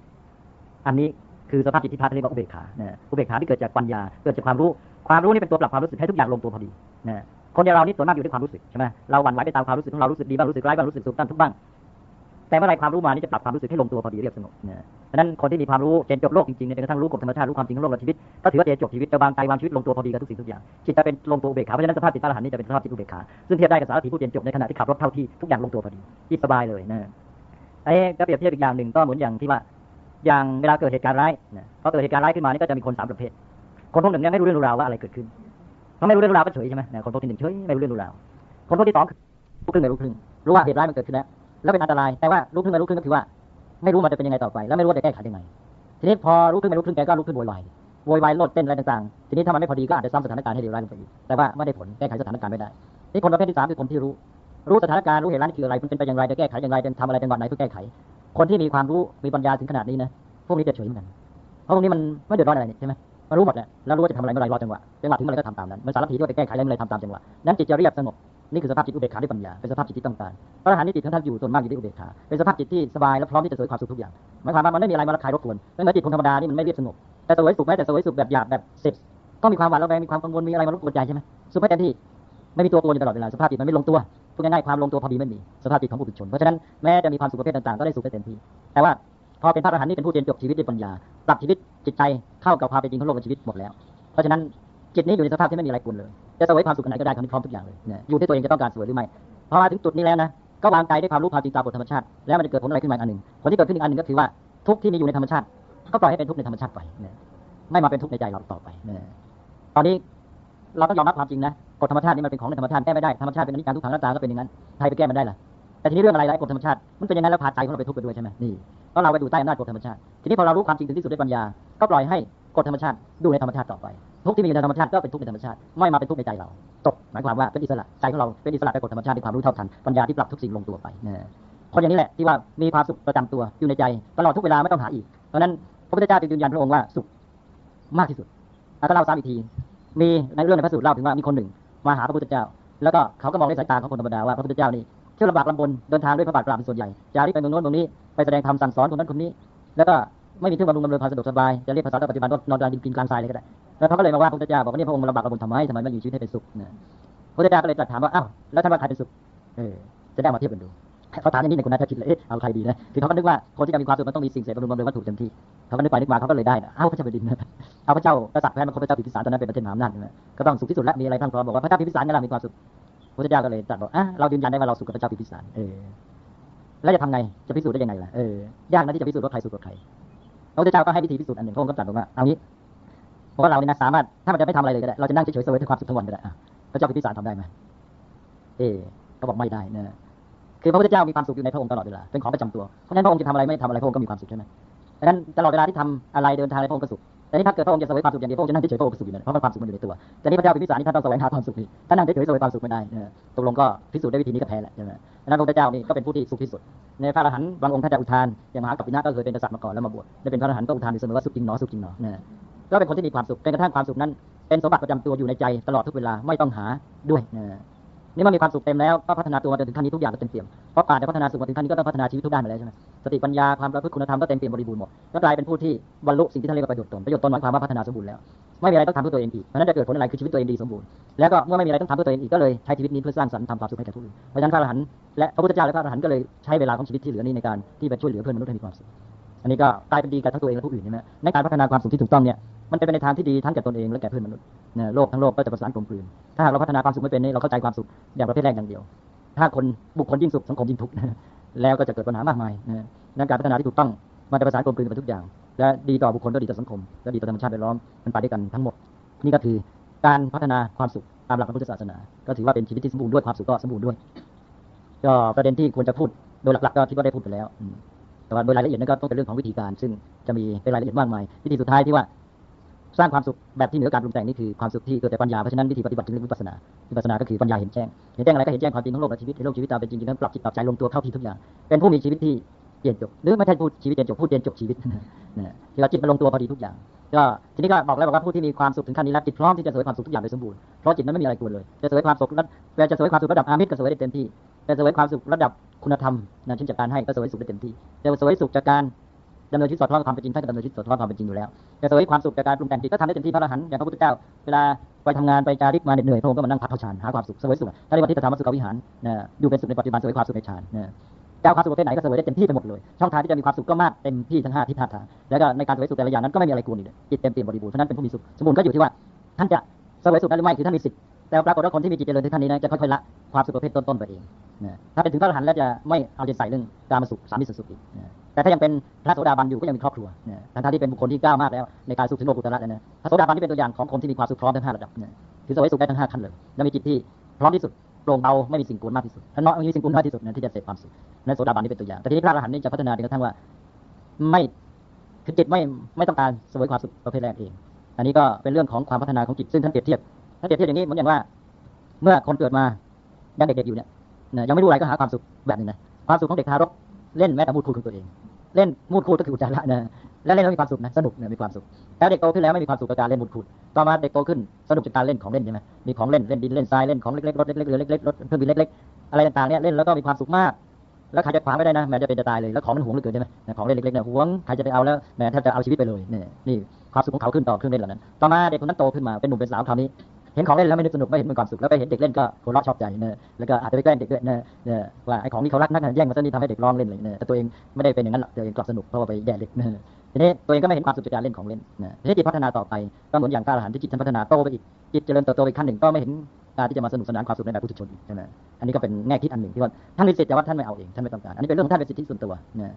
B: อันนี้ คือสภาพจิตที่พาทเรียกว่าอุเบกขาเนี่ยอุเบกขาที่เกิดจากปัญญาเกิดจากความรู้ ความรู้นี่เป็นตัวปรับความรู้สึกให้ทุกอย่างลงตัวพอดีนีคนอย่างเรานี่ส่วนมากอยู่ด้วยความรู้สึกใช่ไหมเราหวั่นไหวไปตามความรู้สึกของเรารู้สึกดีบ้างรู้สึกร้ายบ้างรู้สึกสุขบ้างทุกบ้างแต่เมื่อไรความรู้มานี่จะปรับความรู้สึกให้ลงตัวพอดีเรียบสงบเนี่ยฉะนั้นคนที่มีความรู้เจนจบโลกจริงๆเนี่ยกระทั่งรู้กฎธรรมชาติรู้ความจริงของโลกและชีวิตก็ถือว่าเจนจบชีวิตจะวางใจวางชีวิตลงตัวพอดีกับทุกสิ่งทุกอย่างจิตจะเป็นลงตัวอุเบกขาเพราะฉะนั้นสภาพจิตพระอรหันต์นี่จะเป็นสภาพจิตอุเบกขาซึ่งเทียบได้กับสารถีผู้เจนจบในขณะที่ขับรถเท่าที่ทุกอย่างลงตัวพอดีจิตสบายเลยนะไอ้ก็เปรียบเทียบอีกอย่างหนึ่งก็เหมือนอย่างที่ว่า อย่างเวลาเกิดเหตุการณ์ร้ายพอเกิดเหตุการณ์ร้ายขึ้นมานี่ก็จะมีคนสามประเภท คนพวกหนึ่งเนี่ยไม่รู้เรื่องรู้ราวว่าอะไรเกิดขึ้นเขาไม่รู้เรื่องรู้ราวก็เฉยใช่ไหมคนพวกที่หนึ่งเฉยไม่รู้เรื่องรู้ราว คนพวกที่สองรู้ครึ่งไม่รู้ครึ่งรู้ว่าเหตุร้ายมันเกิดขึ้นแล้วแล้วเป็นอันตราย แต่ว่ารู้ครึ่งไม่รู้ครึ่งก็คือว่า ไม่รู้มันจะเป็นยังไงต่อไป แล้วไม่รู้ว่าจะแก้ไขยังไง ทีนี้พอรู้ครึ่งไม่รู้ครึ่งแกก็รู้ขึ้นโวยวายโวยวายโลดเต้นอะไรต่างๆ ทีนี้ถ้ามันไม่พอดีก็อาจจะซ้ำสถานการณ์ให้เดือดร้อนลงไปอีก แต่ว่าไม่ได้ผลแก้ไขสถานการณ์ไม่ได้ นี่คนประเภทที่สามคือคนที่รู้ รู้สถานการณ์รู้เหตุร้ายคืออะไร มันเป็นไปอย่างไรจะแก้ไขอย่างไรจะทำอะไรจังหวะไหนเพื่อแก้ไข คนที่มีความรู้มีปัญญาถึงขนาดนี้นะพวกนี้จะเฉยเหมือนกันเพราะพวกนี้มันไม่เดือดร้อนอะไรนี่ใช่ไหมมันรู้หมดแหละแล้วรู้ว่าจะทำอะไรเมื่อไรรอจังหวะจังหวะถึงเมื่อไรก็ทำตามนั้นมันสารถีด้วยไปแก้ไขอะไรเมื่อไรทำตามจังหวะนั้นจิตจะเรียบสงบนี่คือสภาพจิตอุเบกขาด้วยปัญญาเป็นสภาพจิตที่ต้องการพระอรหันต์นี่จิตของท่านอยู่ส่วนมากอยู่ที่อุเบกขาเป็นสภาพจิตที่สบายและพร้อมที่จะสวยความสุขทุกอย่างหมายความว่ามันไม่มีอะไรมาระคายรบกวนไม่เหมือนจิตคนธรรมดานี่มันไม่เรียบสงบแต่สวยสุขแม้แต่สวยสุขแบบหยาบแบบเสพก็มีความหวาดระแวงมีความกังวลมีอะไรมารบกวนใจใช่ไหมสุขไม่เต็มที่ไม่มีตัวกวนอยู่ตลอดเวลาสภาพจิตมันไม่ลงตัว พูดง่ายๆความลงตัวพอดีไม่มีสภาพจิตของผู้ผิดชน เพราะฉะนั้นแม้จะมีความสุขประเภทต่างๆก็ได้สุขได้เต็มที่แต่ว่าพอเป็นพระอรหันต์นี่เป็นผู้เจนจบชีวิตด้วยปัญญาปรับชีวิตจิตใจเข้ากับความเป็นจริงของโลกและชีวิตหมดแล้ว เพราะฉะนั้นจิตนี้อยู่ในสภาพที่ไม่มีอะไรกุนเลยจะสวยความสุขไหนก็ได้ทำนี้พร้อมทุกอย่างเลยเนี่ยอยู่ที่ตัวเองจะต้องการสวยหรือไม่พอมาถึงจุดนี้แล้วนะก็วางใจด้วยความรู้ความจริงตามกฎธรรมชาติแล้วมันจะเกิดผลอะไรขึ้นมาอันหนึ่งผลที่เกิดขึ้นอีกอันหนึ่งก็คือว่าทุกที่มีอยู่ในธรรมชาติ ก็ปล่อยให้เป็นทุกในธรรมชาติไปไม่มาเป็นทุกในใจเราต่อไปตอนนี้ เราต้องยอมรับความจริงนะกฎธรรมชาตินี่มันเป็นของในธรรมชาติแก้ไม่ได้ธรรมชาติเป็นอนิจจังทุกขังอนัตตาก็เป็นอย่างนั้นใครไปแก้มันได้ล่ะแต่ทีนี้เรื่องอะไรล่ะกฎธรรมชาติมันเป็นอย่างนั้นแล้วพาใจของเราไปทุกข์ไปด้วยใช่ไหมนี่เพราะเราไปอยู่ใต้อำนาจกฎธรรมชาติทีนี้พอเรารู้ความจริงถึงที่สุดด้วยปัญญา ก็ปล่อยให้กฎธรรมชาติดูในธรรมชาติต่อไป ทุกที่มีในธรรมชาติก็เป็นทุกในธรรมชาติไม่มาเป็นทุกในใจเราตกหมายความว่าเป็นอิสระใจของเราเป็นอิสระในกฎธรรมชาติในความรู้เท่าทันปัญญาที่ปรับทุกสิ่งลงตัวไปคนอย่างนี้แหละที่ว่ามีความสุขประจำตัวอยู่ในใจตลอดทุกเวลาไม่ต้องหาอีกเพราะนั้นพระพุทธเจ้าจึงยืนยันพระองค์ว่าสุขมากที่สุดอาเล่าซ้ำอีกที มีในเรื่องในพระสูตรเล่าถึงว่ามีคนหนึ่ง มาหาพระพุทธเจ้า แล้วก็เขาก็มองด้วยสายตาของคนธรรมดาว่าพระพุทธเจ้านี่เที่ยวลำบากลำบนเดินทางด้วยพระบาทเปล่าเป็นส่วนใหญ่จาริกไปเมืองโน้นเมืองนี้ไปแสดงธรรมสั่งสอนคนนั้นคนนี้ แล้วก็ไม่มีเครื่องบำรุงบำรุงความสะดวกสบายจะเรียกภาษาปัจจุบันว่านอนกลางดินกินกลางทรายเลยก็ได้แล้วเขาก็เลยมาว่าพระพุทธเจ้าบอกว่านี่พระองค์ลำบากลำบนทำไมทำไมไม่อยู่ชีวิตให้เป็นสุขนะพระพุทธเจ้าก็เลยตรัสถามว่าอ้าวแล้วท่านว่าใครเป็นสุขเออจะได้มาเทียบกันดู เขาถามอย่างนี้ในคนนั้นถ้าคิดเลยเอ๊ะเอาใครดีนะคือเขาก็นึกว่าคนที่จะมีความสุขมันต้องมีสิ่งเสพบำรุงบำรุงวัตถุเต็มที่เขาก็นึกไปนึกมาเขาก็เลยได้นะเอ้าพระเจ้าแผ่นดินเอาพระเจ้ากษัตริย์แพ้มันพระเจ้าพิพิสารตอนนั้นเป็นประเทศมหาอำนาจนะก็ต้องสุขที่สุดและมีอะไรพรั่งพร้อมบอกว่าพระเจ้าพิพิสารนี่เรามีความสุขพระเจ้าก็เลยตรัสบอกอะเรายืนยันได้ว่าเราสุขกับพระเจ้าพิพิสารเออแล้วจะทำไงจะพิสูจน์ได้ยังไงล่ะเออยากนะที่จะพิสูจน์ว่าใครสุขกับใครพระเจ้าก็ให้วิธีพิสูจน์อันหนึ่งพระองค์ก็ตรัสบอกว่าเอางี้เพว่าเราเนี่ยนะสามารถถ้ามันจะไม่ทำอะไรเลยก็ได้เราจะนั่งเฉยๆเสวยความสุขทั้งวันก็ได้พระเจ้าพิพิสารทำได้ไหมเออเขาบอกไม่ได้นะ คือพระพุทธเจ้ามีความสุขอยู่ในพระองค์ตลอดเวลาเป็นของประจำตัวเพราะฉะนั้นพระองค์จะทำอะไรไม่ทำอะไรพระองค์ก็มีความสุขใช่ไหมดังนั้นตลอดเวลาที่ทำอะไรเดินทางในพระองค์ก็สุขแต่นี่ถ้าเกิดพระองค์จะเสวยความสุขอย่างเดียวพระองค์จะนั่งเฉยๆพระองค์ก็สุขอยู่นั่นเพราะมันความสุขมันอยู่ในตัวแต่นี่พระเจ้าพิมพิสารนี่ท่านต้องแสวงหาความสุขนี่ถ้านนั่งเฉยๆเสวยความสุขไม่ได้ตกลงก็พิสูจน์ได้วิธีนี้ก็แพ้แหละใช่ไหมดังนั้นพระเจ้านี่ก็เป็นผู้ที่สุขที่สุด ในพระอรหันต์บางองค์ท่านจะอุทานอย่างมหากัปปินะก็เคยเป็นกษัตริย์มาก่อนแล้วมาบวชได้เป็นพระอรหันต์ก็อุทานอยู่เสมอว่าสุขจริงหนอสุขจริงหนอนะก็เป็นคนที่มีความสุขเป็นกระทั่งความสุขนั้นเป็นสมบัติประจำตัวอยู่ในใจตลอดทุกเวลาไม่ต้องหาด้วยนะ นี่มันมีความสุขเต็มแล้วก็พัฒนาตัวมาจนถึงขั้นนี้ทุกอย่างก็เต็มเปี่ยมเพราะป่าจะพัฒนาสุขมาถึงขั้นนี้ก็ต้องพัฒนาชีวิตทุกด้านมาแล้วใช่ไหมสติปัญญาความประพฤติคุณธรรมก็เต็มเปี่ยมบริบูรณ์หมดก็กลายเป็นผู้ที่บรรลุสิ่งที่ท่านเรียกว่าประโยชน์ตนประโยชน์ตนหมายความว่าพัฒนาสมบูรณ์แล้วไม่มีอะไรต้องทำเพื่อตัวเองอีกเพราะนั้นจะเกิดผลอะไรคือชีวิตตัวเองดีสมบูรณ์แล้วก็เมื่อไม่มีอะไรต้องทำเพื่อตัวเองอีกก็เลยใช้ชีวิตนี้เพื่อสร้างสรรค์ทำความสุขให้แก่ผู้อื่นเพราะฉะนั้นพระอรหันต์และพระพุทธเจ้าและพระอรหันต์ก็เลยใช้เวลาของชีวิตที่เหลือนี้ในการที่ไปช่วยเหลือเพื่อนมนุษย์ให้มีความสุขอันนี้ก็กลายเป็นดีกับทั้งตัวเองและผู้อื่นใช่ไหมในการพัฒนาความสุขที่ถูกต้องเนี่ย มันเป็นไปในทางที่ดีทั้งแก่ตนเองและแก่เพื่อนมนุษย์เนี่ยโลกทั้งโลกก็จะประสานกลมกลืนถ้าหากเราพัฒนาความสุขไม่เป็นนี่เราเข้าใจความสุขอย่างประเภทแรกอย่างเดียว ถ้าคนบุคคลยิ่งสุขสังคมยิ่งทุกข์แล้วก็จะเกิดปัญหามากมายนะนั่นการพัฒนาที่ถูกต้องมันจะประสานกลมกลืนไปทุกอย่าง และดีต่อบุคคลก็ดีต่อสังคมและดีต่อธรรมชาติแวดล้อมมันไปด้วยกันทั้งหมด นี่ก็คือการพัฒนาความสุขตามหลักพระพุทธศาสนา ก็ถือว่าเป็นชีวิตที่สมบูรณ์ด้วยความสุขก็สมบูรณ์ด้วย ก็ประเด็นที่ควรจะพูดโดยหลักๆก็คิดว่าได้พูดไปแล้วแต่ว่าโดยรายละเอียดนั้นก็ต้องเป็นเรื่องของวิธีการ ซึ่งจะมีเป็นรายละเอียดมากมายวิธีสุดท้ายที่ว่า สร้างความสุขแบบที่เหนือการปรุงแต่งนี่คือความสุขที่เกิดจากปัญญาเพราะฉะนั้นวิธีปฏิบัติจึงเรียกวิปัสสนาวิปัสสนาก็คือปัญญาเห็นแจ้งเห็นแจ้งอะไรก็เห็นแจ้งความจริงของโลกและชีวิตในโลกชีวิตตามเป็นจริงนั้นปรับจิตปรับใจลงตัวเข้าที่ทุกอย่างเป็นผู้มีชีวิตที่เปลี่ยนจบหรือไม่ใช่พูดชีวิตเปลี่ยนจบพูดเปลี่ยนจบชีวิตนะที่ว่าจิตมันลงตัวพอดีทุกอย่างก็ทีนี้ก็บอกแล้วบอกว่าผู้ที่มีความสุขถึงขั้นนี้แล้วจิตพร้อมที่จะเสวยความสุขทุกอย่างโดยสมบูรณ์เพราะจิตนั้นไม่มีอะไรกวนเลยจะเสวยความสุขแล้วจะเสวยความสุขระดับอามิตรก็เสวยได้เต็มที่จะเสวยความสุขระดับคุณธรรมนะเช่นจากการให้ก็เสวยสุขได้เต็มที่จะเสวยสุขจากการ ดำเนินชีวิตสอดคล้องกับความเป็นจริงท่านก็ดำเนินชีวิตสอดคล้องความเป็นจริงอยู่แล้วจะเสวยความสุขจากการปรุงแต่งจิตก็ทำได้เต็มที่พระอรหันต์อย่างพระพุทธเจ้าเวลาไปทำงานไปจาริกมาเหน็ดเหนื่อยพระองค์ก็มานั่งพักเข้าฌานหาความสุขเสวยสุขถ้าเรียกว่าทิฏฐธรรมสุขวิหารนะอยู่เป็นสุขในปัจจุบันเสวยความสุขในฌานนะเจ้าความสุขประเภทไหนก็เสวยได้เต็มที่ไปหมดเลย ช่องทางที่จะมีความสุขก็มากเต็มที่ทั้งห้าทิศทางแล้วก็ในการเสวยสุขแต่ละอย่างนั้นก็ไม่มีอะไรกวนอีกจิตเต็มเปี่ยมบริบูรณ์เพราะนั้นเป็นผู้มีสุขสมบูรณ์ก็อยู่ที่ว่าท่านจะเสวยสุขนั้หรือไม่คือท่านมีสิทธิ์แต่ปรากฏว่าคนที่มีจิตเจริญถึงขั้นนี้นะจะค่อยๆละความสุขประเภทต้นๆไปเองถ้าเป็นถึงพระอรหันต์แล้วจะไม่เอาใจใส่เรื่องการมาสุขสามิสสุขอีก แต่ถ้ายังเป็นพระโสดาบันอยู่ก็ยังมีครอบครัวทั้งที่เป็นบุคคลที่ก้าวมากแล้วในการสุขถึงโลกุตระนะพระโสดาบันที่เป็นตัวอย่างของคนที่มีความสุขพร้อมทั้งห้าระดับถือสวยสุขได้ทั้งห้าขั้นเลยและมีจิตที่พร้อมที่สุดโปร่งเบาไม่มีสิ่งกวนมากที่สุดและน้อยมีสิ่งกวนน้อยที่สุดนะที่จะเสพความสุขในโสดาบันนี่เป็นตัวอย่างแต่ทีนี้พระอรหันต์นี่จะพัฒนาจนกระทั่งว่าไม่คือจิตไม่ไม่ต้องการสวยความสุขประเภทแรกเอง อันนี้ก็เป็นเรื่องของความพัฒนาของจิตซึ่งท่านเปรียบเทียบท่านเปรียบเทียบอย่างนี้เหมือนอย่างว่า เมื่อคนเกิดมายังเด็กๆอยู่เนี่ยยังไม่รู้อะไรก็หาความสุขแบบนึงนะความสุขของเด็กทารก เล่นแม้แต่มูดคูดของตัวเอง เล่นมูดคูดก็คืออุจจาระนะแล้วเล่นแล้วมีความสุขนะสนุกเนี่ยมีความสุขแล้วเด็กโตขึ้นแล้วไม่มีความสุขกับการเล่นมูดคูดต่อมาเด็กโตขึ้นสนุกจากการเล่นของเล่นใช่ไหมมีของเล่นเล่นดินเล่นทรายเล่นของเล็กๆรถเล็กๆเรือเล็กๆรถเครื่องบินเล็กๆอะไรต่างๆเนี่ยเล่นแล้วก็มีความสุขมากแล้วใครจะขวางไม่ได้นะแม้จะเป็นจะตายเลยแล้วของมันห่วงเหลือเกินใช่ไหมของเล่นเล็กๆเนี่ยห่วงใครจะไปเอาแล้วแม้แทบจะเอาชีวิตไปเลยนี่นี่ความสุขของเขาขึ้นต่อเครื่องเล่นเหล่านั้น ต่อมาเด็กคนนั้นโตขึ้นมาเป็นหนุ่มเป็นสาวคราวนี้ เห็นของเล่นแล้วไม่นึกสนุกไม่เห็นมีความสุขแล้วไปเห็นเด็กเล่นก็หัวเราะชอบใจเนอะแล้วก็อาจจะไปแกล้งเด็กด้วยเนอะเนี่ยว่าไอ้ของที่เขารักนักแย่งมาซะนี่ทำให้เด็กร้องเล่นเลยเนอะแต่ตัวเองไม่ได้เป็นอย่างนั้นหรอกตัวเองกลับสนุกเพราะว่าไปแย่เด็กเนอะทีนี้ตัวเองก็ไม่เห็นความสุขจากการเล่นของเล่นนะทีนี้จิตพัฒนาต่อไปก็เหมือนอย่างพระอรหันต์ที่จิตท่านพัฒนาโตไปอีกจิตเจริญเติบโตไปขั้นหนึ่งก็ไม่เห็นการที่จะมาสนุกสนานความสุขในแบบพุทธชนใช่ไหมอันนี้ก็เป็นแง่คิดอันหนึ่งที่ว่าท่านมีสิทธิ์แต่ว่าท่านไม่เอาเองท่านไม่ต้องการอันนี้เป็นเรื่องของท่านเป็นสิทธิส่วนตัวนะ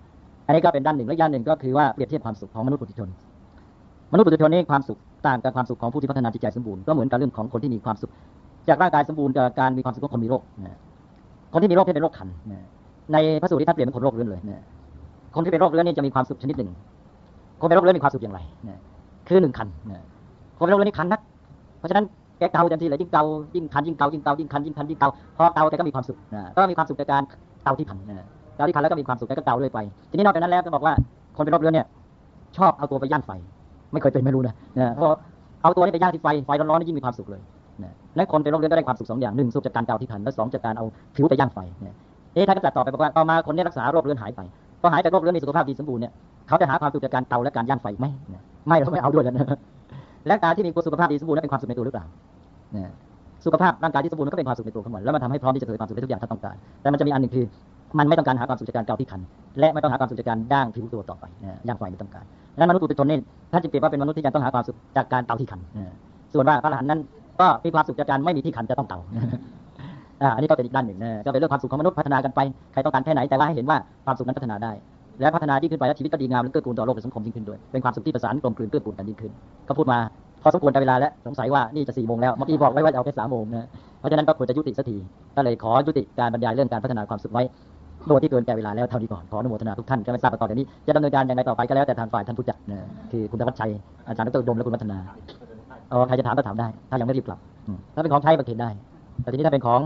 B: อันนี้ก็เป็นด้านหนึ่งและด้านหนึ่งก็คือว่าเปรียบเทียบความสุขของมนุษย์ปุถุชน มนุษย์ปุถุชนนี่ความสุขต่างกับความสุขของผู้ที่พัฒนาจิตใจสมบูรณ์ก็เหมือนกับเรื่องของคนที่มีความสุข จากร่างกายสมบูรณ์กับการมีความสุขของคนมีโรคคนที่มีโรคที่เป็นโรคขันในพระสูตรที่ท่านเปลี่ยนเป็นคนโรคเรื้อนเลยนคนที่เป็นโรคเรื้อนนี่จะมีความสุขชนิดหนึ่ง คนเป็นโรคเรื้อนมีความสุขอย่างไรคือหนึ่งคันคนเป็นโรคเรื้อนนี่คันนักเพราะฉะนั้นแกเกาทันทีเลยยิ่งเกายิ่งคันยิ่งเกายิ่งเกายิ่งคันยิ่งคันยิ่งเกาพอเกาแกก็มีความสุขก็มีความสุขจากการเกาที่คันเกาที่คันแล้วก็มีความสุขแกก็เกาเรื่อยไป ทีนี้นอกจากนั้นแล้วก็บอกว่าคนเป็นโรคเรื้อนเนี่ยชอบเอาตัวไปย่างไฟ ไม่เคยเป็นไม่รู้นะนะเพราะเอาตัวนี้ไปย่างที่ไฟไฟร้อนๆนี่ยิ่งมีความสุขเลยนะและคนเป็นโรคเรื้อนก็ได้ความสุขสองอย่างหนึ่งสุขจากการเกาที่คันและสองจากการเอาผิวไปย่างไฟเนี่ยเอ๊ะท่านก็ตรัสต่อไปบอกว่าต่อมาคนนี้รักษาโรคเรื้อนหายไปพอหายจากโรคเรื้อนมีสุขภาพดีสมบูรณ์เนี่ยเขาจะหาความสุขจากการเกาและการย่างไฟไหมไม่เราไม่เอาด้วยกันนะและการที่มีสุขภาพดีสมบูรณ์นั้นเป็นความสุขในตัวหรือเปล่าสุขภาพร่างกายที่สมบูรณ์ก็เป็นความสุขในตัวของมันแล้วมันทำให้พร้อมที่จะเกิดความสุขในทุกอย่างที่ต้องการ แต่มันจะมีอันหนึ่งคือ มันไม่ต้องการหาความสุขจากการเกาที่คัน และไม่ต้องหาความสุขจากการย่างผิวตัวต่อไปย่างไฟไม่ต้องการดังนั้นมนุษย์ปุถุชนนี่ท่านจึงเปรียบว่าเป็นมนุษย์ที่ยังต้องหาความสุขจากการเกาที่คันส่วนว่าพระอรหันต์นั้นก็มีความสุขจากการไม่มีที่คันจะต้องเกาอันนี้ก็เป็นอีกด้านหนึ่งก็เป็นเรื่องความสุขของมนุษย์พัฒนากันไปใครต้องการแค่ไหนแต่ว่าให้เห็นว่าความสุขนั้นพัฒนาได้ และพัฒนายิ่ขึ้นไปแล้วชีวิตก็ดีงามและเกื้อกูลต่อโลกและสังคมยิ่งขึ้นด้วยเป็นความสุขที่ประสานกลมกลืนเกื้อกูลกันยิ่งขึ้นเขาพูดมาพอสมควรแต่เวลาแล้วสงสัยว่านี่จะสี่โมงแล้วเมื่อกี้บอกไว้ว่าจะเอาแค่สามโมงนะเพราะฉะนั้นก็ควรจะยุติสักทีก็เลยขอยุติการบรรยายเรื่องการพัฒนาความสุขไว้ โดยที่เกินแก่เวลาแล้วเท่านี้ก่อนขออนุโมทนาทุกท่านจะไม่ทราบต่อจากนี้จะดำเนินการยังไงต่อไปก็แล้วแต่ทางฝ่ายท่านผู้จัดนะคือคุณธวัชชัยอาจารย์ดรดมและคุณวัฒนาอ๋อใครจะถามก็ถามได้ ถ้ายังไม่รีบกลับถ้าเป็นของใช้ประเคนได้ แต่ทีนี้ถ้าเป็นของ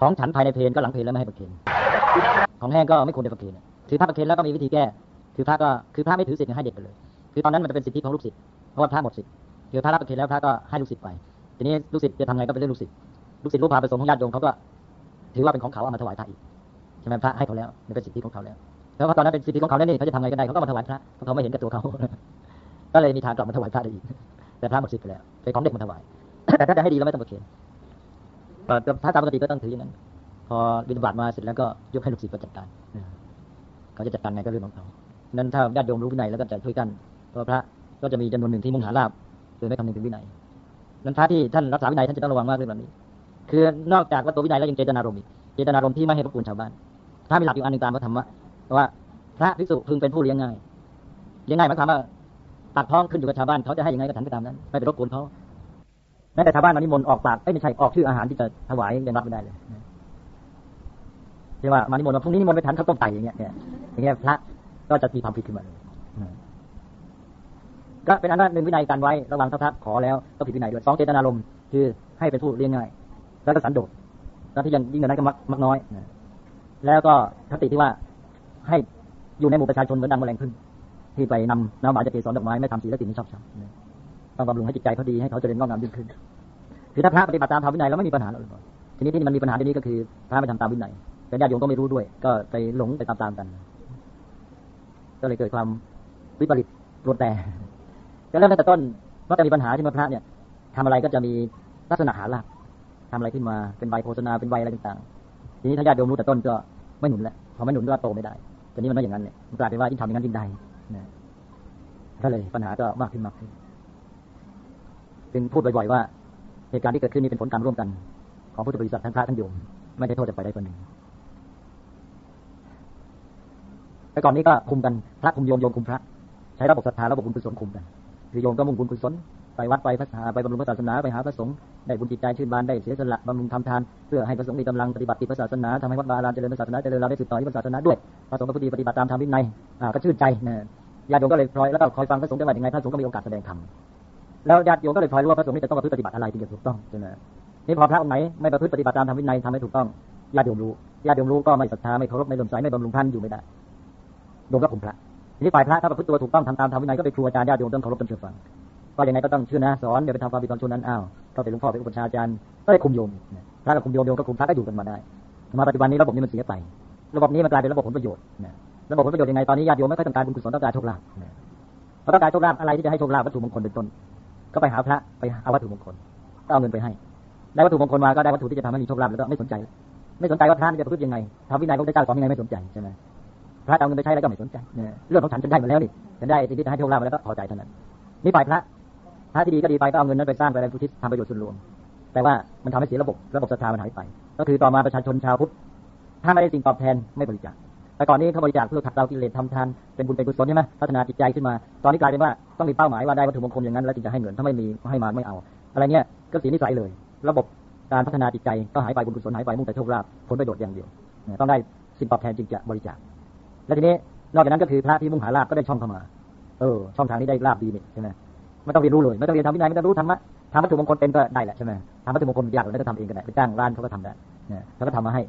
B: ของฉันภายในเพลนก็หลังเพลนแล้วไม่ให้ประเคนของแห้งก็ไม่ควรจะประเคนถือพระประเคนแล้วก็มีวิธีแก้ คือพระก็คือพระไม่ถือสิทธิ์ให้เด็กไปเลย คือตอนนั้นมันจะเป็นสิทธิของลูกศิษย์เพราะว่าพระหมดสิทธิ์คือพระรับประเคนแล้วพระก็ให้ลูกศิษย์ไป ทีนี้ลูกศิษย์จะทำไงก็เป็นเรื่องลูกศิษย์ลูกศิษย์ลูกพาไปส่งของญาติโยมเขาก็ถือว่าเป็นของเขาเอามาถวายพระอีก ช่ไหมพระให้เขาแล้วนี่เป็นสิทธิของเขาแล้ว แล้วตอนนั้นเป็นสิทธิของเขาแล้วนี่เขาจะทำไงก็ได้เขาก็มาถวายพระเพราะเขาไม่เห็นกับตัวเขา ก็เลยมีทางกลับมาถวายพระได้อีก แต่พระหมดสิทธิ์ไปแล้วเป็นของเด็กมาถวาย แต่ถ้าจะให้ดีเราไม่ต้องประเคนถ้าตามปกติก็ต้องถืออย่างนั้น พอบิณฑบาตมาเสร็จแล้วก็ยกให้ลูกศิษย์จัดการเขาจะจัดการไงก็เรื่องของเขานั้นถ้าญาติโยมรู้วินัยแล้วก็จะช่วยกันเพราะพระก็จะมีจำนวนหนึ่งที่มุ่งหาลาบโดยไม่คำนึงถึงวินัยนั้นพระที่ท่านรักษาวินัยท่านจะต้องระวังมากเรื่องแบบนี้ คือนอกจากว่าตัววินัยแล้วยังเจตนารมณ์อีกเจตนารมณ์ที่ไม่ให้รบกวนชาวบ้าน ถ้ามีหลักอยู่อันหนึ่งตามพระธรรมว่า พระภิกษุพึงเป็นผู้เลี้ยงง่ายเลี้ยงง่ายหมายความว่าตักท้องขึ้นอยู่กับชาวบ้านเขาจะให้ยังไงก็ฉันไปตามนั้นไม่ไปรบกวนเขาแม้แต่ชาวบ้านมานิมนต์ออกปากไม่ใช่ออกชื่ออาหารที่จะถวายยังรับไม่ได้เลยใช่ว่ามานิมนต์ว่าพรุ่งนี้นิมนต์ไปฉันข้าวต้มไก่อย่างเงี้ยอย่างเงี้ยพระก็จะมีความผิดขึ้นมาเลยก็เป็นอันนั้นหนึ่งวินัยการไว้ระวังพระขอแล้วก็ผิดวินัยด้วยสองเจตนารมณ์คือให้เป็นผู้เลี้ยงง่าย แล้วก็สันโดษแล้วที่ยังยิ่งกว่านั้นก็มักมักน้อย แล้วก็คติที่ว่าให้อยู่ในหมู่ประชาชนเหมือนดังแมลงพึ่งที่ไปนำน้ำหวานจากเกสรดอกไม้ไม่ทำศีลและสิ่งที่ชอบช้ำต้องบำรุงให้จิตใจเขาดีให้เขาเจริญงอกงามยิ่งขึ้นคือถ้าพระปฏิบัติตามธรรมวินัยแล้วไม่มีปัญหาเลยทีนี้ที่มันมีปัญหาที่นี้ก็คือพระไม่ทำตามวินัยแต่ญาติโยมก็ไม่รู้ด้วย ก็ไปหลงไปตามๆกัน ก็เลยเกิดความวิปริตรวนแต่ก็เริ่มตั้งแต่ต้นว่าจะมีปัญหาที่มาพระเนี่ยทำอะไรก็จะมีลักษณะหาลาภทำอะไรขึ้นมาเป็นใบโฆษณาเป็นใบอะไรต่างๆ ทีนี้ถ้าญาติโยมรู้แต่ต้นก็ ไม่หนุนแล้วพอไม่หนุนก็โตไม่ได้แต่นี้มันไม่อย่างนั้นเนี่ยกลายเป็นว่ายิ่งทำอย่างนั้นยิ่งได้นะก็เลยปัญหาก็มากขึ้นมากขึ้นจึงพูดบ่อยๆว่าเหตุการณ์ที่เกิดขึ้นนี้เป็นผลกรรมร่วมกัน ของพุทธบริษัททั้งพระทั้งโยมไม่ได้โทษจากไปได้คนหนึ่งแต่ก่อนนี้ก็คุมกันพระคุมโยมโยมคุมพระใช้ระบบศรัทธาระบบบุญกุศลคุมกันคือโยมก็มุ่งบุญกุศล ไปวัดไปพระไปบำรุงพระศาสนาไปหาพระสงฆ์ได้บุญจิตใจชื่นบานได้เสียสละบำรุงทำทาน เพื่อให้พระสงฆ์มีกำลังปฏิบัติติพระศาสนาทำให้วัดวาอารามเจริญพระศาสนาเจริญเราได้สืบต่อที่พระศาสนาด้วยพระสงฆ์ก็พอดีปฏิบัติตามธรรมวินัยก็ชื่นใจนะญาติโยมก็เลยพลอยแล้วก็คอยฟังพระสงฆ์จะว่าอย่างไรพระสงฆ์ก็มีโอกาสแสดงธรรมแล้วญาติโยมก็เลยพลอยรู้ว่าพระสงฆ์นี่จะต้องประพฤติปฏิบัติอะไรถึงจะถูกต้องใช่ไหมนี่พอพระองค์ไหนไม่ประพฤติปฏิบัติตามธรรมวินัยทำให้ถูกต้องญาติโยมรู้ญาติโยมรู้ก็ไม่ศรัทธาไม่เคารพไม่เลื่อมใสไม่บำรุงท่านอยู่ไม่ได้โยมก็ข่มพระทีนี้ฝ่ายพระถ้าประพฤติตัวถูกต้องทำตามธรรมวินัยก็ไปครูอาจารย์ญาติโยมต้องเคารพต้องเชื่อฟัง ก็ยังไงก็ต้องเชื่อนะสอนเดี๋ยวไปทำความผิดตอนช่วงนั้นอ้าวก็เป็นหลวงพ่อเป็นอุปชาอาจารย์ก็ได้คุมโยมพระกับคุมโยมโยมก็คุมพระก็อยู่กันมาได้มาปัจจุบันนี้ระบบนี้มันเสียไประบบนี้มันกลายเป็นระบบผลประโยชน์ระบบผลประโยชน์ยังไงตอนนี้ญาติโยมไม่ค่อยต้องการบุญกุศลต้องการโชคลาภเพราะต้องการโชคลาภอะไรที่จะให้โชคลาภวัตถุมงคลเป็นต้น ก็ไปหาพระไปเอาวัตถุมงคลก็เอาเงินไปให้ได้วัตถุมงคลมาก็ได้วัตถุที่จะทำให้มีโชคลาภแล้วก็ไม่สนใจ ไม่สนใจว่าพระจะประพฤติยังไงทำวินัยของพระเจ้าสอนยังไงไม่สนใจใช่ไหมพระเอาเงินไปใช้แล้วก็ไม่สนใจเรื่องของฉันฉันได้มาแล้วนี่ฉันได้ที่จะให้โชคลาภแล้วก็พอใจเท่านั้นนี่ฝ่ายพระ พระที่ดีก็ดีไปก็เอาเงินนั้นไปสร้างไปอะไรพุทธิทำประโยชน์ส่วนรวม แต่ว่ามันทำให้เสียระบบระบบศรัทธามันหายไป ก็คือต่อมาประชาชนชาวพุทธถ้าไม่ได้สิ่งตอบแทนไม่บริจาคแต่ก่อนนี้เขาบริจาคเพื่อขัดเกลากิเลสทำทานเป็นบุญเป็นกุศลใช่ไหมพัฒนาจิตใจขึ้นมา ตอนนี้กลายเป็นว่าต้องมีเป้าหมายว่าได้วัตถุมงคลอย่างนั้นแล้วจึงจะให้เงินถ้าไม่มีให้มาไม่เอา อะไรเงี้ยก็เสียนิสัยเลย ระบบการพัฒนาจิตใจก็หายไปบุญกุศลหายไปมุ่งแต่โชคลาภผลประโยชน์อย่างเดียวต้องได้สิ่งตอบแทนจึงจะบริจาค และทีนี้นอกจากนั้นก็คือพระที่มุ่งหาลาภก็ได้ช่องเข้ามา เออ ช่องทางนี้ได้ลาภดีนี่ใช่ไหม ไม่ต้องเรียนรู้เลย ไม่ต้องเรียนทำวินัยไม่ต้องรู้ธรรมะทำวัตถุมงคลเป็นก็ได้แหละใช่ไหมทำวัตถุมงคลยากเลยก็ทำเองก็ได้ไปจ้างร้านเขาก็ทำได้เนี่ยแล้วก็ทำมาให้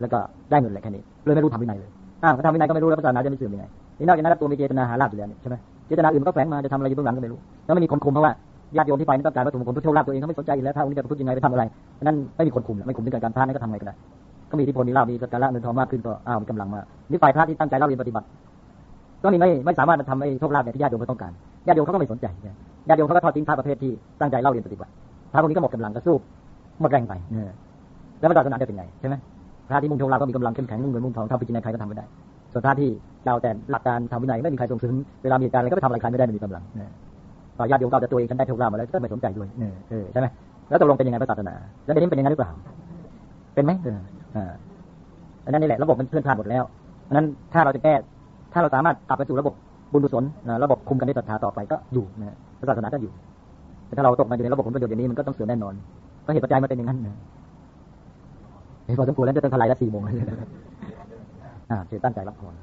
B: แล้วก็ได้เงินแหละแค่นี้เลยไม่รู้ทำวินัยเลยอ้าวทำวินัยก็ไม่รู้แล้วศาสนาจะไม่เสื่อมยังไงนี่นอกจากนั้นตัวมีเจตนาหาลาภอยู่แล้วใช่ไหมเจตนาอื่นก็แฝงมาจะทำอะไรอยู่เบื้องหลังก็ไม่รู้แล้วไม่มีคนคุมเพราะว่าญาติโยมที่ไปนี่ต้องการวัตถุมงคลเพื่อโชคลาภตัวเองเขาไม่สนใจอยู่แล้วถ้าองค์นี้จะพูดยังไงไปทำอะไรนั้นไม่มีคนคุมไม่คุมถึงการทานนั่นก็ทำไงก็ได้ก็มีที่พลมีลาภมีสการะเงินทองมากขึ้นก็อ้าวมีกำลังมานี่ฝ่ายพระที่ตั้งใจเล่าเรียนปฏิบัติ ก็นี่ไม่ไม่สามารถทำให้โชคลาภอย่างที่ญาติโยมเขาต้องการ ญาติโยมเขาก็ไม่สนใจญาติโยมเขาก็ทอดทิ้งพระประเภทที่ตั้งใจเล่าเรียนปฏิบัติพระพวกนี้ก็หมดกำลังก็สู้หมดแรงไปแล้วมันศาสนาจะเป็นไงใช่ไหมพระที่มุ่งโชคลาภก็มีกำลังเข้มแข็งมุ่งเงินมุ่งทองทำพิจิตรใครก็ทำไม่ได้ ส่วนพระที่เราแต่หลักการทำวินัยไม่มีใครส่งถึงเวลามีการอะไรก็ไปทำอะไรใครไม่ได้ไม่มีกำลังต่อญาติโยมก็จะตัวเองฉันได้โชคลาภมาแล้วก็ไม่สนใจด้วยเออใช่ไหมแล้วตกลงเป็นยังไงพระศาสนา แล้วเดี๋ยวนี้เป็นยังไงหรือเปล่าเป็นไหมอ่าอันนั้นนี่แหละระบบมันเคลื่อนพลาดหมดแล้วอันนั้นถ้าเราจะแก้ถ้าเราสามารถกลับไปสู่ระบบ บุญกุศลระบบคุมกันด้วยศรัทธาต่อไปก็อยู่นะศาสนาก็อยู่ แต่ถ้าเราตกมาอยู่ในระบบผลประโยชน์อย่างนี้มันก็ต้องเสื่อมแน่นอนก็เหตุปัจจัยมันเป็นอย่างนั้นนะพอสมควรแล้วจะต้องทลายละสี่โมงเลยอ่าเชิญตั้งใจรับพร